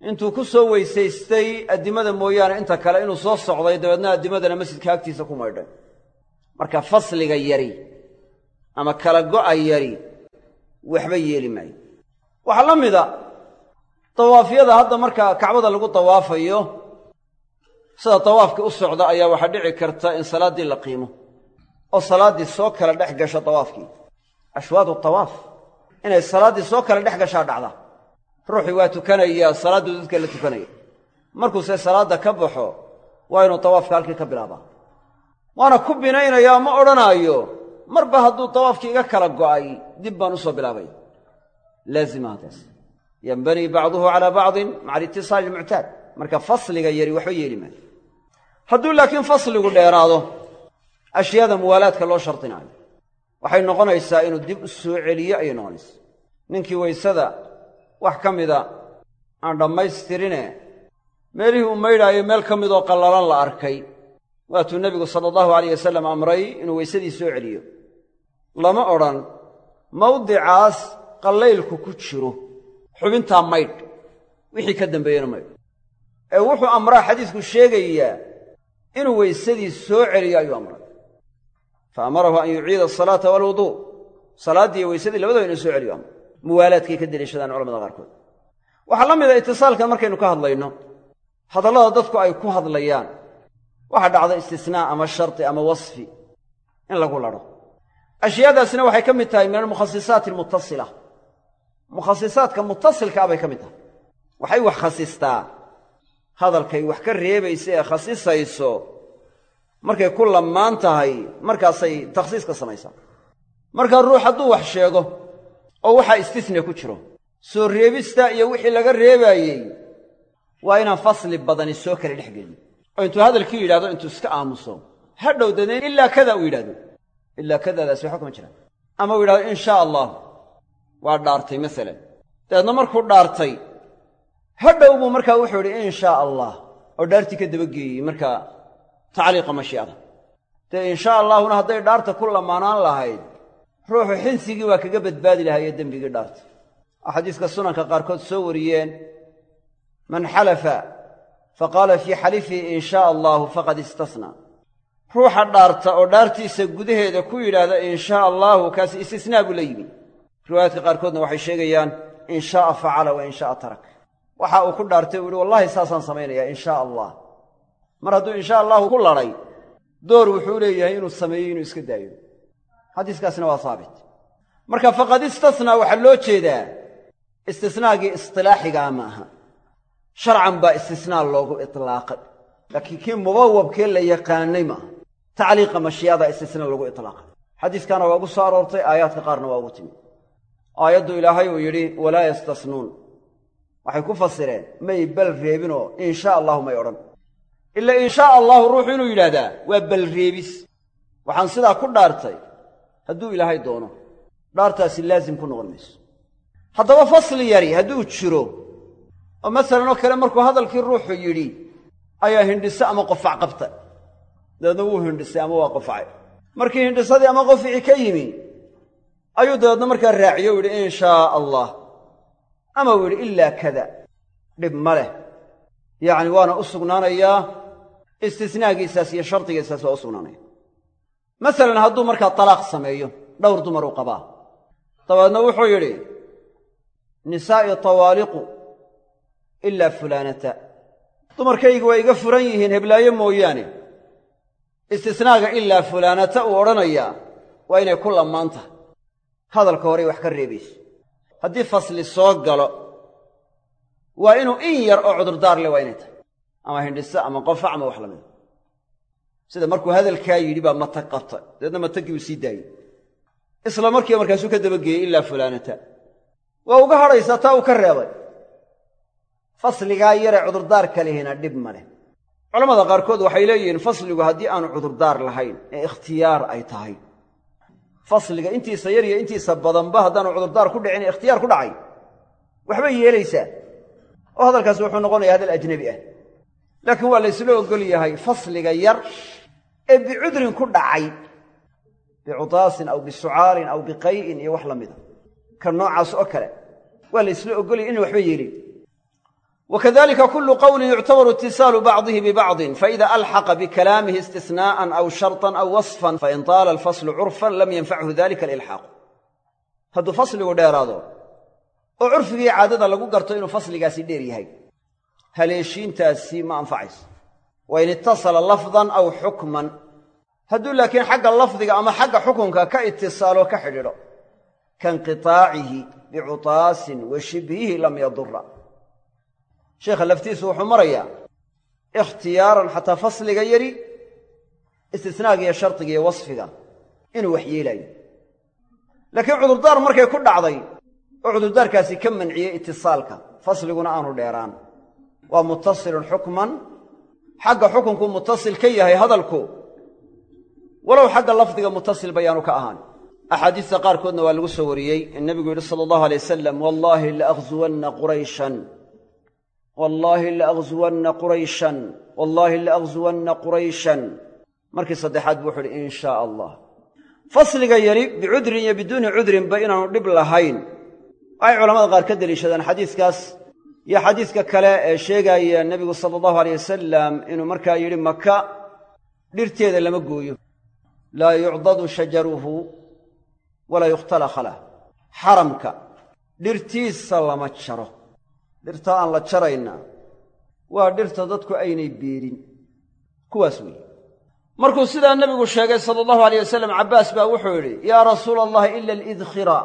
intuu ku soo weysaystay addimada mooyaane inta kale inuu soo socday dabeedna addimadana masjidka agtiisa ku maydhay. Marka fasliga yari ama kala go'a yari waxba yeeli maayo. Waxaa la mida dawaafyada hadda markaa kacbada lagu dawaafayo sida dawaafkii u socda ayaa waxaa dhici karta in salaaddii la qiimo oo salaaddii soo kala dhex gasho dawaafkii ashwaadu tawaaf inay salaaddii soo kala dhex gashaa dhacda. Ruuxii waa tukanayaa salaadduu dadka la tukanaya. Markuuse salaadda ka baxo waa inuu dawaafka halkii ka bilaabaa. Waana ku binaynayaa ma odhanaayo marba hadduu dawaafkii iga kala go'ay dib baan u soo bilaabay. Laazimaha taas yanbanii bacduhu calaa bacdin maca alitisaali ilmuctaad marka fasliga yari waxba yeeli hadduu laakiin fasligu dheeraado ashyaada muwaalaadka loo shardinaayo waxay noqonaysaa inuu dib u soo celiyo ayay noqonaysaa. Ninkii waysada wax ka mida aan dhammaystirine meelihii uu maydhaayo meel ka midoo qallalan la arkay. Waatuu nebigu sala allahu alayh wasalam amray inuu weysadii soo celiyo. Lama odhan mawdicaas qallaylku ku jiro xubintaa maydh wixii ka dambeeyena maydh. Ee wuxuu amraa xadiisku sheegayaa inuu weysadii soo celiyo ayuu amray. Fa amarahu an yuciida asalaata waalwuduu salaaddii weysadii labadaba inuu soo celiyo amray. Muwaalaadkay ka deliishadaan culamada qaarkood. Waxaa la mida itisaalkan markaynu ka hadlayno. Hadallada dadku ay ku hadlayaan. Waxaa dhacda istisnaa ama shardi ama wasfi in lagu ladho ashyaadaasina waxay ka mid tahay min almukhasisaati almutasila mukhasisaadka mutasilkaa bay ka mid tahay. Waxay wax khasistaa hadalkay wax ka reebaysa ee khasisayso markay ku lammaan tahay markaasay takhsiis ka samaysaa. Markaa ruux hadduu wax sheego oo waxaa istisne ku jiro soo reebista iyo wixii laga reebaayey waa inaan fasli badani soo kala dhex gelin. Oo intuu hadalkii yidhahdo intuu iska aamuso ha dhow dadeen ilaa kada uu yidhahdo ilaa kadadaasi waxba kama jiraan ama uu yidhahdo in shaa allah waa dhaartay masalan. Dabeedna markuu dhaartay ha dhow buu markaa wuxuu yidhi in shaa allah. Oo dhaartii ka dabageeyey markaa tacliiqa mashiicada dee in shaa allaahuna hadday dhaarta ku lamaanaan lahayd ruuxu xinsigii waa kaga badbaadi lahaayee dembigii dhaarta. Oo xadiiska sunanka qaarkood soo wariyeen man xalafa faqaala fii xalifihi in shaa allaahu faqad istasnaa ruuxa dhaarta oo dhaartiisa gudaheeda ku yidhaahda in shaa allaahu kaasi istisnaa buu la yimi. Riwaayaadka qaarkoodna waxay sheegayaan in shaaa facala wa in shaaa tarak waxa uu ku dhaartay uu yihi wallahi saasaan samaynayaa in shaa allah mar hadduu in shaa allahu ku ladhay door wuxuu leeyahay inuu sameeyo inuu iska daayo. Xadiiskaasina waa haabit marka faqad istasnaa waxaa loo jeedaa istisnaagii istilaaxigaa ma aha. Sharcan baa istisnaa loogu itlaaqay. Laakiin kii mubawabkee la yaqaanay maaha tacliiqa mashii'ada istisnaa lagu itlaaqay. Xadiiskaana waa ugu soo aroortay aayaadka qaarna waa ugu timi aayaddu ilaahay uu yidhi walaa yastasnuun waxay ku fasireen may bal reebinoo in shaa allahu may odhan. Ila in shaa allahu ruuxu inuu yidhaahdaa waa bal reebis. Waxaan sidaa ku dhaartay hadduu ilaahay doono dhaartaasi laasim ku noqon mayso. Haddaba fasli yari hadduu jiro oo masalan oo kale markuu hadalkii ruuxu yidhi ayaa hindhise ama qofac qabta dabeedna wuu hindhisay ama waa qofacay. Markii hindhisadii ama qoficii ka yimi ayuu dabeedna markaa raaciyo u yidhi in shaa allah ama uu yidhi ilaa kada. Dhib ma leh. Yacni waana u sugnaanayaa istisnaagiisaas iyo shardigiisaas waa u sugnaanaya. Masalan hadduu markaa talaaq sameeyo dhowr dumar qabaa. Dabeedna wuxuu yidhi nisaa'i tawaaliqu ilaa fulaanata dumarkaygu waa iga furan yihiin heblaayo mooyaane. Istisnaaga ilaa fulaanata uu odhanayaa waa inay ku lammaan hadalka horey wax ka reebayso haddii fasli soo galo waa inuu in yar oo cudurdaar leh waa inay tahay. Ama hindhiso ama qofac ama wax lamida sida markuu hadalkaa yidhi baa matag qabta dabeedna matagii uu sii daayey. Isla markiiba markaasuu ka dabageeyey ilaa fulaanata. Waa uga hadhaysaa taa uu ka reebay. Fasligaa yaree cudurdaarka lihina dhib ma leh. Culamada qaarkood waxay leeyihiin fasligu haddii aanu cudurdaar lahayn ee ikhtiyaar ay tahay fasliga intiisa yar iyo intiisa badanba haddaanu cudurdaar ku dhicin ikhtiyaar ku dhacay waxbay yeelaysaa. Oo hadalkaasi wuxuu noqonayaa hadal ajnebi ah. Laakiin waa laysla ogol yahay fasliga yar ee bicudrin ku dhacay bicutaasin aw bisucaalin aw biqay'in iyo wax la mida ka noocaas oo kale waa laysla ogolyahay inay waxba yeelin wakadalika kulu qowlin yuctabaru itisaalu bacdihi bibacdin faida alxaqa bikalaamihi istisnaa'an aw sharطan aw wasfan fain taala alfaslu curfan lam yanfachu dalika alilxaaqu hadduu fasligu dheeraado oo curfigii caadada lagu garto inuu fasligaasi dheer yahay haleeshiintaasi ma anfacayso wain itasala lafdan aw xukman hadduu laakiin xagga lafdiga ama xagga xukunka ka itisaalo ka xidhiidho kainqiطaacihi bicutaasin wa shibhihi lam yadura sheekha laftiisu wuxuu marayaa ikhtiyaaran xataa fasliga yari istisnaaga iyo shardiga iyo wasfiga inuu wax yeelaayo laakiin cudurdaar markay ku dhacday oo cudurdaarkaasi ka manciyey itisaalka fasliguna aanu dheeraan. Waa mutasilun xukman. Xagga xukunku mutasil ka yahay hadalku. Walow xagga lafdiga mutasil bayaanu ka ahaan. Axaadiista qaarkoodna waa lagu soo wariyey. In nebigu yidhi sala allahu alay wasalam wallaahi laakzuwanna qurayshan wallaahi laakzuwanna qurayshan. Wallaahi laakzuwanna qurayshan. Markii saddexaad buu wuxu uhi in shaa allah fasliga yari bicudrin iyo biduuni cudrinba inaanu dhib lahayn. Waxay culamada qaar ka deliishadaan xadiiskaas. Iyo xadiiska kale ee sheegaaya nebigu sala allahu aleyh wasalam inuu markaa yidhi maka dhirteeda lama gooyo. Laa yucdadu shajaruhu walaa yukhtala khalah xaramka dhirtiisa lama jaro dhirta aan la jarayna waa dhirta dadku aynay beerin. Kuwaas weeye. Markuu sidaa nebigu sheegay sala allahu aleyh wasalam cabbaas baa wuxuu yidhi yaa rasuula allahi ila alidkhira.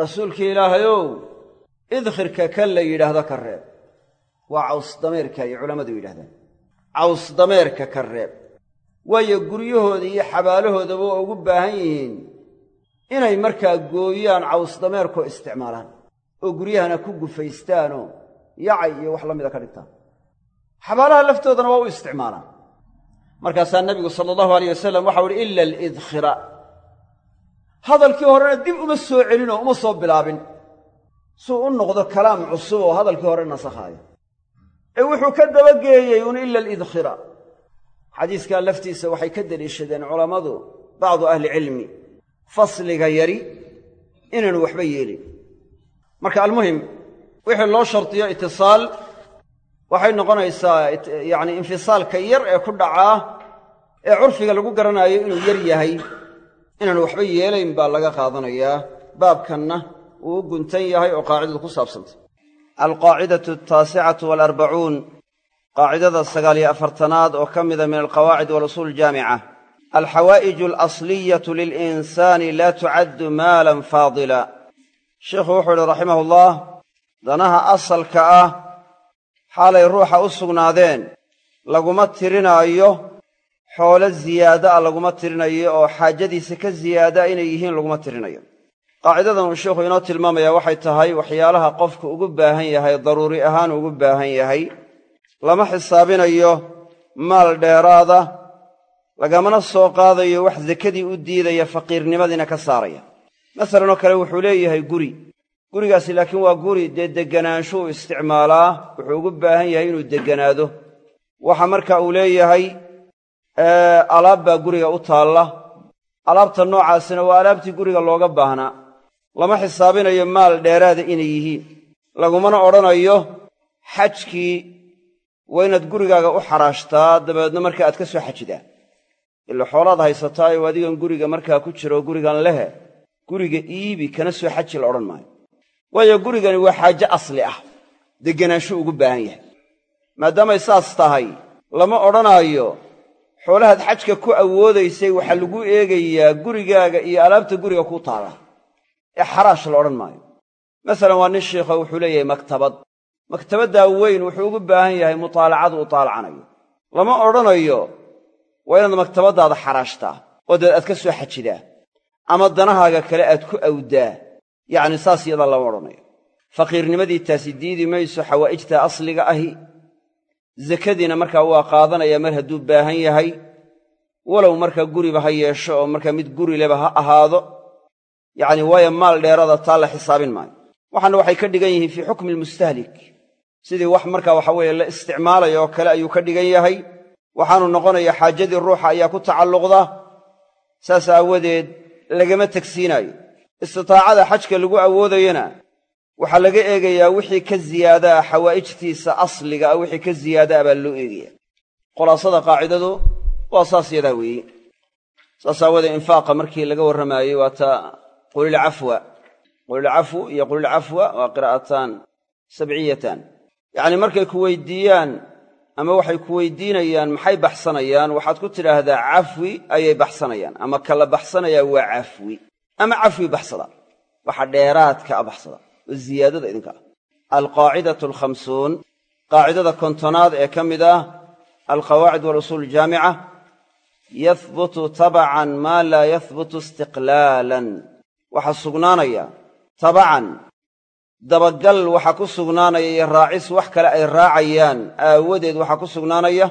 Rasuulkii ilaahayow idkhirka kan la yidhaahdo ka reeb. Waa caws dameerka ay culammadu yidhahdaan caws dameerka ka reeb. Waayo guryahooda iyo xabaalahoodaba waa ugu baahan yihiin inay markaa gooyaan caws dameerkoo isticmaalaan oo guryahana ku gufaystaanoo yacay iyo wax la mida ka dhigtaan xabaalaha laftoodana waa u isticmaalaan. Markaasaa nebigu sala allahu aleyh wasalam waxau uhi ila alidkhira. Hadalkii horena dib uma soo celinoo uma soo bilaabin. Suu u noqdo kalaam cusub oo hadalkii hore nasakhaayo ee wuxuu ka dabageeyey un ila alidkhira. Xadiiskaa laftiisa waxay ka deliishadeen culammadu bacdu ahlicilmi fasliga yari inaanu waxba yeelin marka almuhim wixii loo shardiyo itisaal waxay noqonaysaa yacni infisaalka yar ee ku dhacaa ee curfiga lagu garanaayo inuu yar yahay inaanu waxba yeelayn baa laga qaadanayaa baabkanna uu u guntan yahay oo qaacidadu ku saabsantay. Alqaacidatu ataasicatu waalarbacuun qaacidada sagaaliyo afartanaad oo ka mida min alqawaacid walusuul aljaamica alxawaa'iju alasliyatu lilinsaani laa tucaddu maalan faadila sheikhu wuxuu idhi raximahullah danaha asalka ah xaalay ruuxa u sugnaadeen laguma tirinaayo xoolo ziyaada a laguma tirinayo oo xaajadiisa ka ziyaada inay yihiin laguma tirinayo. Qaacidadan uu sheikhu inoo tilmaamayaa waxay tahay waxyaalaha qofku ugu baahan yahay daruuri ahaan ugu baahan yahay lama xisaabinayo maal dheeraada lagamana soo qaadayo wax sekadii u diidaya faqiirnimadiina ka saaraya masalan oo kale wuxuu leeyahay guri. Gurigaasi laakiin waa guri dee degganaansho u isticmaalaa wuxuu ugu baahan yahay inuu degganaado waxa marka uu leeyahay alaab baa guriga u taalla. Alaabta noocaasina waa alaabtii guriga looga baahnaa. Lama xisaabinayo maal dheeraada inay yihiin. Lagumana odhanayo xajkii waa inaad gurigaaga u xaraashtaa dabeedna markaa aad ka soo xajidaa ila xoolaad haysataayo adigan guriga markaa ku jiro gurigan lehe guriga iibi kana soo xaji la odhan maayo. Waayo gurigani waa xaaje asli ah. Degganaansho ugu baahan yahay. Maadaamay saas tahay lama odhanaayo xoolahaad xajka ku awoodaysay waxaa lagu eegayaa gurigaaga iyo alaabta guriga ku taala. Ee xaraash la odhan maayo. Masalan waa nin shiikho wuxuu leeyahay maktabad. Maktabaddaa weyn wuxuu ugu baahan yahay mutaalacadu u taalacanayo. Lama odhanayo waa inaad maktabaddaada xaraashtaa oo daed aad ka soo xajidaa ama danahaaga kale aad ku awdaa. Yacni saas yadaa lama odhanayo faqiirnimadii taasi diidi mayso xawaa'ijta asliga ahi. Zakadiina markaa waa qaadanaya mar hadduu baahan yahay. Walow markaa guriba ha yeesho oo markaa mid guri leba ha ahaado. Yacni waayo maal dheerada taa la xisaabin maayo. Waxaana waxay ka dhigan yihiin fii xukmi almustahlik. Sidii wax markaa waxa weeye la isticmaalayo oo kale ayuu ka dhigan yahay. Waxaanu noqonaya xaajadii ruuxa ayaa ku tacalluqda. Saas aawadeed lagama tegsiinaayo istitaacada xajka lagu awoodayana waxaa laga eegayaa wixii ka ziyaadaa xawaa'ijtiisa asliga ah wixii ka ziyaadaa baa loo eegaya khulaasada qaacidadu waa saas yadaa weeye. Saas aawoodee infaaqa markii laga warramaayey waa ta qulilcafwa qulilcafwu iyo qulilcafwa waa qiraa'ataan sabciyatan yacnii markay ku weydiiyaan ama waxay ku weydiinayaan maxay baxsanayaan? Waxaad ku tidhaahdaa cafwi ayay baxsanayaan ama kala baxsanayaa waa cafwi ama cafwi baxsada waxa dheeraadka a baxsada oo ziyaadada idinka ah. Alqaacidatu alkhamsuun qaacidada kontonaad ee ka mid ah alqawaacid walusuul aljaamica yahbutu tabacan maa laa yahbutu istiqlaalan. Waxaa sugnaanaya tabacan dabagal waxaa ku sugnaanaya iyo raacis wax kale ay raacayaan aawadeed waxaa ku sugnaanaya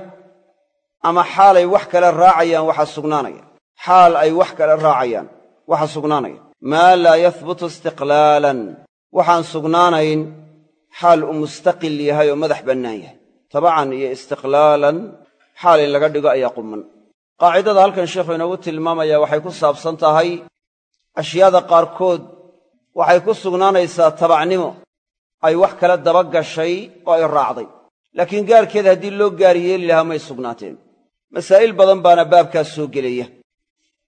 ama xaalay wax kale raacayaan waxaa sugnaanaya. Xaal ay wax kale raacayaan waxaa sugnaanaya. Maa laa yahbutu istiqlaalan. Waxaan sugnaanayn xaal uu mustaqil yahay oo madax bannaan yahay. Tabacan iyo istiqlaalan xaal in laga dhigo ayaa qumman qaacidada halkan sheikhu inoogu tilmaamaya waxay ku saabsan tahay ashyaada qaarkood waxay ku sugnaanaysaa tabacnimo. Ay wax kale daba gashay oo ay raacday. Laakiin gaarkeed haddii loo gaar yeeli lahaa may sugnaateen masaa'il badan baana baabkaas soo gelaya.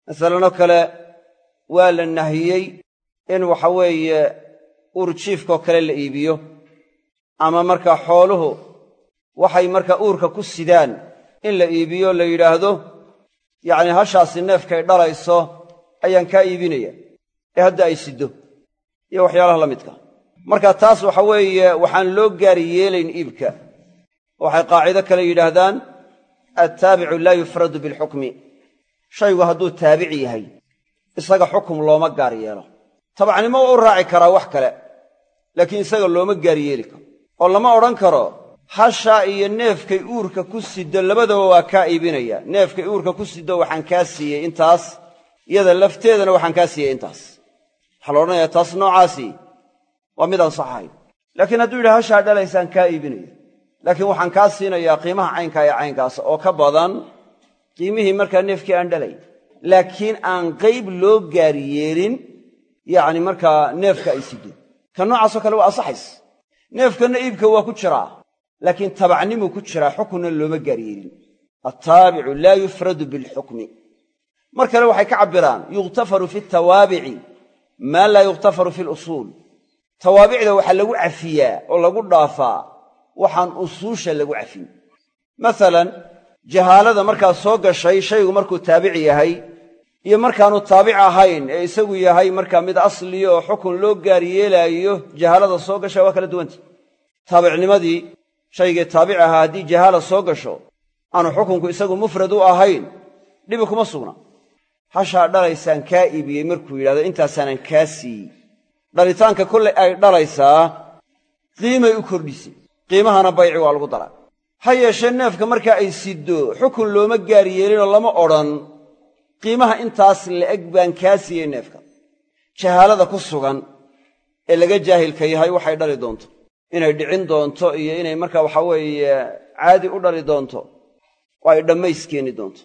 Masalanoo kale waa la nahiyey in waxa weeye uurjiifkoo kale la iibiyo. Ama markaa xooluhu waxay markaa uurka ku sidaan in la iibiyo la yidhaahdo yacnii hashaasi neefkay dhalayso ayaan kaa iibinaya. Ee hadda ay siddo iyo waxyaalaha la midka. Marka taas waxa weeye waxaan loo gaari yeelayn iibka. Waxay qaacido kale yidhaahdaan attaabicu laa yufradu bilxukmi. Shaygu hadduu taabici yahay isaga xukum looma gaar yeelo. Tabacnimo u raaci karaa wax kale laakiin isaga looma gaar yeeli karo. Oo lama odhan karo hashaa iyo neefkay uurka ku siddo labadaba waa kaa iibinaya. Neefkay uurka ku siddo waxaan kaa siiyey intaas iyada lafteedana waxaan kaa siiyey intaas waxaa la odhanayaa taas noocaasi waa midaan sax ahayn. Laakiin hadduu yidhaha hashaa dhalaysaan kaa iibinaya. Laakiin waxaan kaa siinayaa qiimaha caynkaa ee caynkaas oo ka badan qiimihii markaa neefkii aan dhalay. Laakiin aan qayb loo gaar yeelin yacni markaa neefka ay siddo ka noocaasoo kale waa asaxays neefkanna iibka waa ku jiraa. Laakiin tabacnimuu ku jiraa xukunna looma gaar yeelin attaabicu laa yufradu bilxukmi. Mar kale waxay ka cabbiraan yukhtafaru fi tawaabici maa laa yukhtafaru fi lusuul. Tawaabicda waxaa lagu cafiyaa oo lagu dhaafaa. Waxaan usuusha lagu cafin. Masalan jahaalada markaa soo gashay shaygu markuu taabici yahay iyo markaanu taabic ahayn ee isagu yahay markaa mid asliya oo xukun loo gaar yeelaayo jahaalada soo gasha waa kala duwanta taabicnimadii shaygii taabic ahaa haddii jahaala soo gasho aanu xukunku isagu mufrad u ahayn dhibi kuma sugna hashaa dhalaysaan kaa iibiyey markuu yidhahdo intaasaanan kaa siiyey. Dhalitaanka kollay ay dhalaysaa qiimay u kordhisay. Qiimahana bayci waa lagu daraa ha yeeshee neefka markaa ay siddo xukun looma gaar yeelinoo lama odhan. Qiimaha intaas la'eg baan kaa siiyey neefka. Jahaalada ku sugan ee laga jaahilka yahay waxay dhali doonto. Inay dhicin doonto iyo inay markaa waxaa weeye caadi u dhali doonto. Oo ay dhammays keeni doonto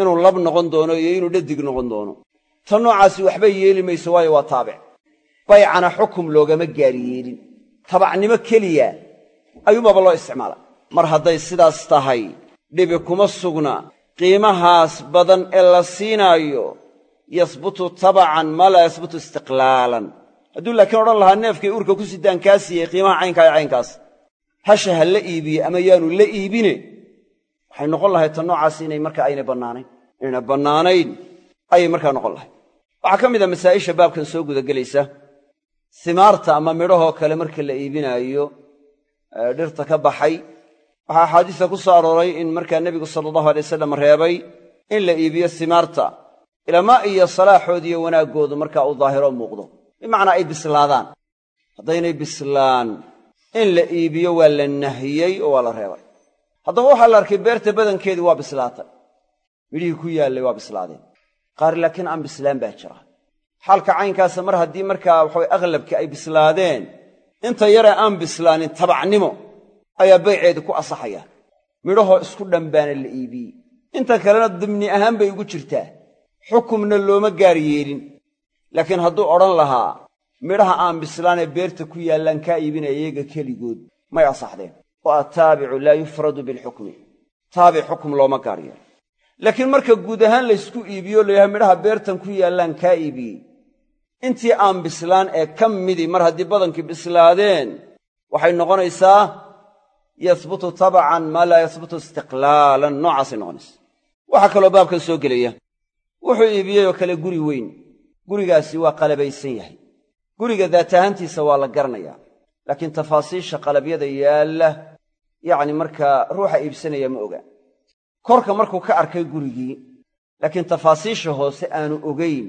inuu lab noqon doono iyo inuu dhadig noqon doono. Ta noocaasi waxba yeeli mayso waayo waa taabic. Baycana xukum loogama gaar yeelin. Tabacnimo keliya ayuunbaaba loo isticmaala. Mar hadday sidaas tahay dhibi kuma sugna. Qiimahaas badan ee la siinaayo yasbutu tabacan maa laa yasbutu istiqlaalan. Hadduu laakiin odhan lahaa neefkay urka ku sidaan kaa qiimaha caynkaa ee caynkaas. Hasha ha la iibiye ama yaanu la iibine waxay noqon lahayd tan noocaas inay markaa aynay bannaanayn. Inayna bannaanayn ayay markaa noqon lahayd. Waxaa ka mid a masaa'isha baabkan soo gudagelaysa. Simaarta ama midhahoo kale marka la iibinaayo dhirta ka baxay waxaa axaadiista ku soo arooray in markaa nebigu sala allahu alay wasalam reebay in la iibiyo simaarta ilamaa iyo salaaxood iyo wanaaggoodu markaa uu daahiro muuqdo. Bimacnaa ay bislaadaan. Haddaynay bislaan in la iibiyo waa la nahiyey oo waa la reebay haddaba waxaa la arkay beerta badankeedii waa bislaatay. Midhihii ku yaallay waa bislaadeen. Qaar laakiin aan bislaan baa jira. Xaalka caynkaasa mar haddii markaa waxaway aghlabkii ay bislaadeen inta yaree aan bislaanin tabacnimo ayaa bayceedi ku asaxaya. Midhahoo isku dhan baana la iibiyey. Inta kalena dimni ahaan bay ugu jirtaa. Xukumna looma gaar yeelin. Laakiin hadduu odhan lahaa midhaha aan bislaanee beerta ku yaallaan kaa iibinaya iyaga keligood may asaxdeen oo attaabicu laa yufradu bilxukmi. Taabic xukum looma gaar yeelo laakiin marka guud ahaan laysku iibiyo layahay midhaha beertan ku yaallaan kaa iibiyey intii aan bislaan ee ka midii mar haddii badankii bislaadeen waxay noqonaysaa yasbutu tabacan maa laa yasbutu istiqlaalan noocaasay noqonaysaa. Waxaa kaloo baabkan soo gelaya. Wuxuu iibiyey oo kale guri weyn. Gurigaasi waa qalabaysan yahay. Guriga daat ahaantiisa waa la garanayaa. Laakiin tafaasiisha qalabyada yaalla yacni markaa ruuxa iibsanaya ma oga. Korka markuu ka arkay gurigii laakiin tafaasiisha hoose aanu ogayn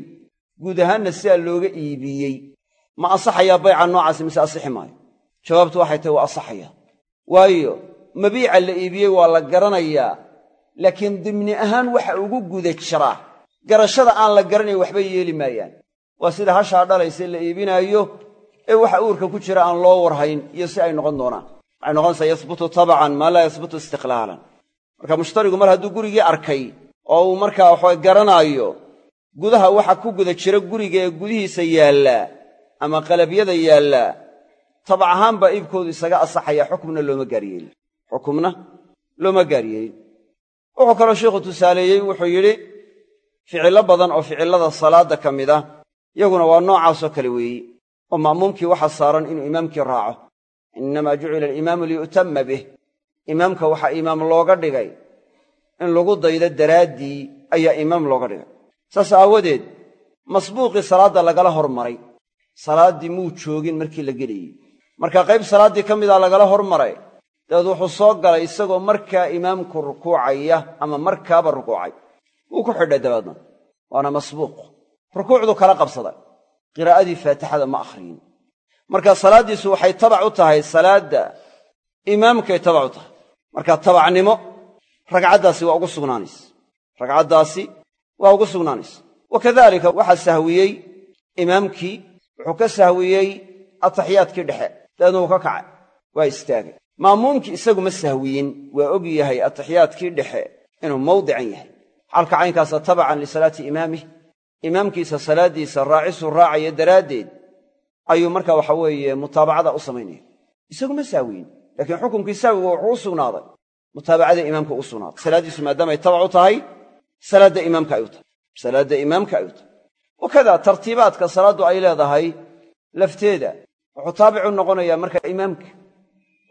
guud ahaanna sidaa looga iibiyey ma asaxayaa bayca noocaasi mise asixi maayo? Jawaabtu waxay tahay waa asaxaya waayo mabiica la iibiyey waa la garanayaa laakiin dimni ahaan waxa ugu guda jiraa garashada aan la garanayn waxba yeeli maayaan. Waa sida hashaa dhalaysa la iibinaayo ee waxa uurka ku jira aan loo warhayn iyo si ay noqon doonaan waxay noqonaysaa yasbutu tabacan maa laa yasbutu istiqlaalan. Marka mushtarigu mar hadduu gurigii arkay oo uu markaa waxaa garanaayo gudaha waxa ku guda jira guriga ee gudihiisa yaallaa ama qalabyada yaallaa tabac ahaan baa iibkoodu isaga asaxaya xukumna looma gaaryeelin xukumna looma gaaryeelin wuxuu kaloo sheikhu tusaaleeyey wuxuu yidhi ficillo badan oo ficillada salaadda ka mid ah yaguna waa noocaasoo kale weeyi oo ma'muumkii waxaa saaran inuu imaamkii raaco innamaa jucila alimaamu liyu'tamma bih imaamka waxaa imaam looga dhigay in lagu daydo daraaddii ayaa imaam looga dhigay saas aawadeed masbuuqii salaadda lagala hormaray salaaddii muu joogin markii la gelayey marka qayb salaaddii ka mida lagala hormaray dabeed wuxuu soo galay isagoo markaa imaamku rukuucaya ama markaaba rukuucay wuu ku xidhay dabeedna waana masbuuq rukuucdu kala qabsaday qiraa'adii faatixada ma akhriyin marka salaaddiisu waxay tabac u tahay salaadda imaamkay tabac u tahay. Marka tabacnimo ragcaddaasi waa ugu sugnaanaysa. Ragcaddaasi waa ugu sugnaanaysa. Wa kadalika waxaa sahwiyey imaamkii wuxuu ka sahwiyey ataxiyaadkii dhexe. Dabeedna ka kacay waa istaagay. Ma'muumkii isagu ma sahwiyin waa og yahay ataxiyaadkii dhexe inuu mawdican yahay. Xalka caynkaasa tabacan lisalaati imaamih imaamkiisa salaaddiisa raacisuu raacaya daraaddeed ayuu marka waxa weeye mutaabacada u samaynaya isagu ma sahwiyin laakiin xukumkii sahwiga wuxuu u sugnaaday. Mutaabacada imaamka u sugnaaday salaaddiisu maadaamay tabac u tahay salaadda imaamka ay tahay. Salaadda imaamka ay tahay. Wakada tartiibaadka salaaddu ay leedahay lafteeda wuxuu taabicu noqonayaa marka imaamka.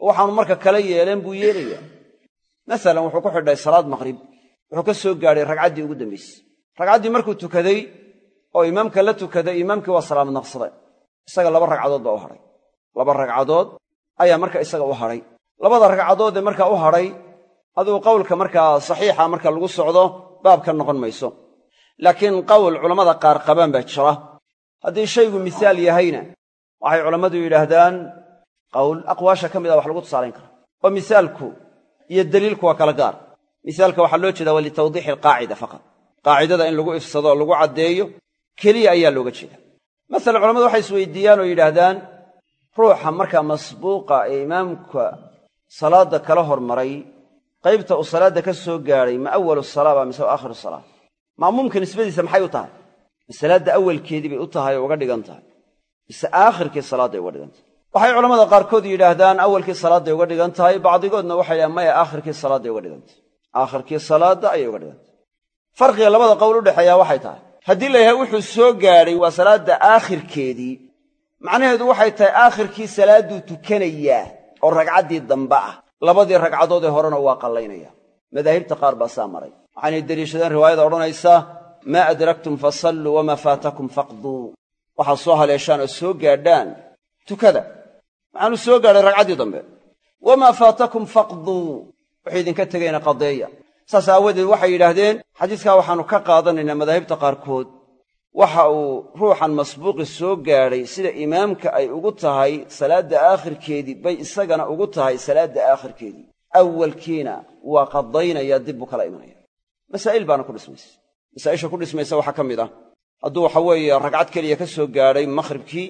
Waxaanu marka kala yeeleen buu yeelayaa. Masalan wuxuu ku xidhay salaad maqrib wuxuu ka soo gaadhay ragcaddii ugu dambaysay. Ragcaddii markuu tukaday oo imaamka la tukaday imaamkii waa salaamad naqsaday isaga laba ragcadood baa u hadhay laba ragcadood ayaa marka isaga u hadhay labada ragcadoodee markaa u hadhay aduu qowlka markaa saxiixa marka lagu socdo baabka noqon mayso. Laakiin qowl culammada qaar qabaan baa jira. Haddii shaygu misaal yahayna waxay culammadu yidhaahdaan qowl aqwaasha ka mid a wax lagu tusaalayn kara oo misaalku iyo daliilku waa kala gaar. Misaalka waxaa loo jeedaa waa litawdiixi alqaacida faqad qaacidada in lagu ifsado oo lagu caddeeyo keliya ayaa looga jeeda masalan culamadu waxay isweydiiyaan oo yidhaahdaan ruuxa markaa masbuuqa ee imaamka salaadda kala hormaray qaybta uu salaadda ka soo gaadhay ma awalu salaa baa mise wa aakhiru salaa ma'muumka nisbadiisa maxay u tahay? Ma salaadda awalkeedii bay u tahay oo uga dhigan tahay? Mise aakhirkii salaadday uga dhigan tahay? Waxay culamada qaarkood yidhaahdaan awalkii salaadday uga dhigan tahay. Bacdigoodna waxay yidhahaan maya aakhirkii salaadday uga dhigan tahay. Aakhirkii salaadda ayay uga dhigan tahay. Qowl udhexeeyaa waxay tahay haddii la yahay wuxuu soo gaadhay waa salaadda aakhirkeedii. Macnaheedu waxay tahay aakhirkii salaadduu tukanayaa oo ragcaddii dambe ah. Labadii ragcadood ee horena waa qallaynaya madaahibta qaar baa saa maray. Waxaanay deliishadeen riwaayada odhanaysa maa adraktum fasalluu wamaa faatakum faqduu. Waxaad soo haleeshaan oo soo gaadhaan tukada. Maxaanu soo gaadhay ragcaddii dambe. Wamaa faatakum faqduu. Wuxuu idinka tegayna qadeeya saas aawadeed waxay yidhaahdeen xadiiskaa waxaannu ka qaadanaynaa madaahibta qaarkood. Waxa uu ruuxan masbuuqi soo gaadhay sida imaamka ay ugu tahay salaadda aakhirkeedii bay isagana ugu tahay salaadda aakhirkeedii. Awalkiina waa qadaynaya dib buu kala imanaya. Masaa'il baana ku dhismaysa masaa'isha ku dhismaysa waxaa ka mid ah. Hadduu waxa weeye ragcad keliya ka soo gaadhay makhribkii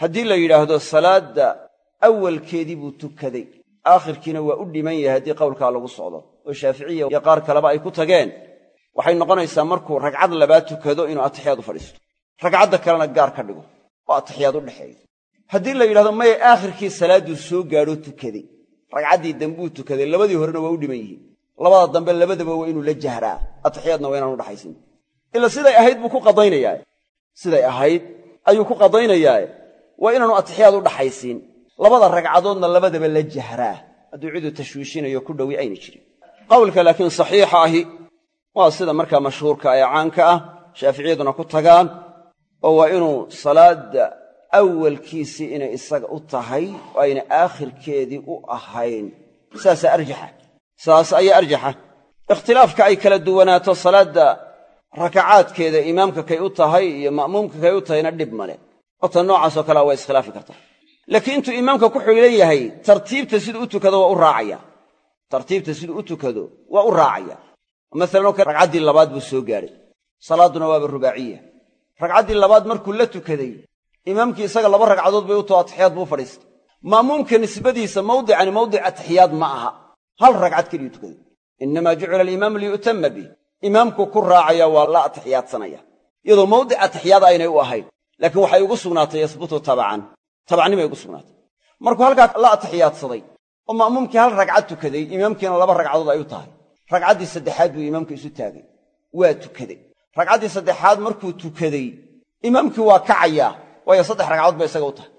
haddii la yidhaahdo salaadda awalkeedii buu tukaday. Aakhirkiina waa u dhiman yahay haddii qowlkaa lagu socdo oo shaaficiya iyo qaar kaleba ay ku tageen waxay noqonaysaa markuu ragcad labaad tukado inuu atixiyaad u fadhiisto. Ragcadda kalena gaar ka dhigo oo atixiyaad u dhexeeyo haddii la yidhahdo maya aakhirkii salaadduu soo gaadhoo tukaday. Ragcaddii dambuu tukaday labadii horena waa u dhiman yihiin. Labada dambe labadaba waa inuu la jahraa. Atixiyaadna waa inaan udhaxaysin ila siday ahayd buu ku qadaynayaa. Siday ahayd ayuu ku qadaynayaae waa inaanu atixiyaad u dhaxaysiin labada ragcadoodna labadaba la jahraa. Hadduu ciduu tashwiishinayo ku dhowi ayna jirin qowlka laakiin saxiixa ahi waa sida markaa mashhuurka ee caanka ah shaaficiyaduna ku tagaan oo waa inuu salaadda awalkiisii inay isaga u tahay oo ayna aakhirkeedii u ahayn. Saasaa arjaxa. Saas ayaa arjaxa. Ikhtilaafka ay kala duwanaato salaadda rakacaadkeeda imaamka kay u tahay iyo ma'muumka kay u tahayna dhib male oo noocaasoo kalea waa iskhilaafi kartaa laakiin intuu imaamka ku xidhan yahay tartiibta siduu u tukado waa u raacaya tartiibta siduu u tukado waa u raacaya. Masalan oo kale ragcaddii labaad buu soo gaadhay salaadduna waaba rubaaciya ragcaddii labaad markuu la tukaday imaamkii isaga laba ragcadood bay u taho atixiyaad buu fadhiistay. Ma'muumka nisbadiisa mawdicani mawdic atixiyaad ma aha. Hal ragcad keliyu tukaday. Innamaa jucila alimaamu liyu'tamma bih imaamku ku raacaya waa la atixiyaadsanaya iyadoo mawdic atixiyaad aynay u ahayn laakiin waxay ugu sugnaatay yasbutu tabacan tabacnimay ugu sugnaatay. Markuu halkaa la atixiyaadsaday oo ma'muumkii hal ragcad tukaday imaamkiina laba ragcadood ay u tahay. Ragcaddii saddexaad buu imaamka isu taagay. Waa tukaday. Ragcaddii saddexaad markuu tukaday imaamkii waa kacayaa waayo saddex ragcadood bay isaga u tahay.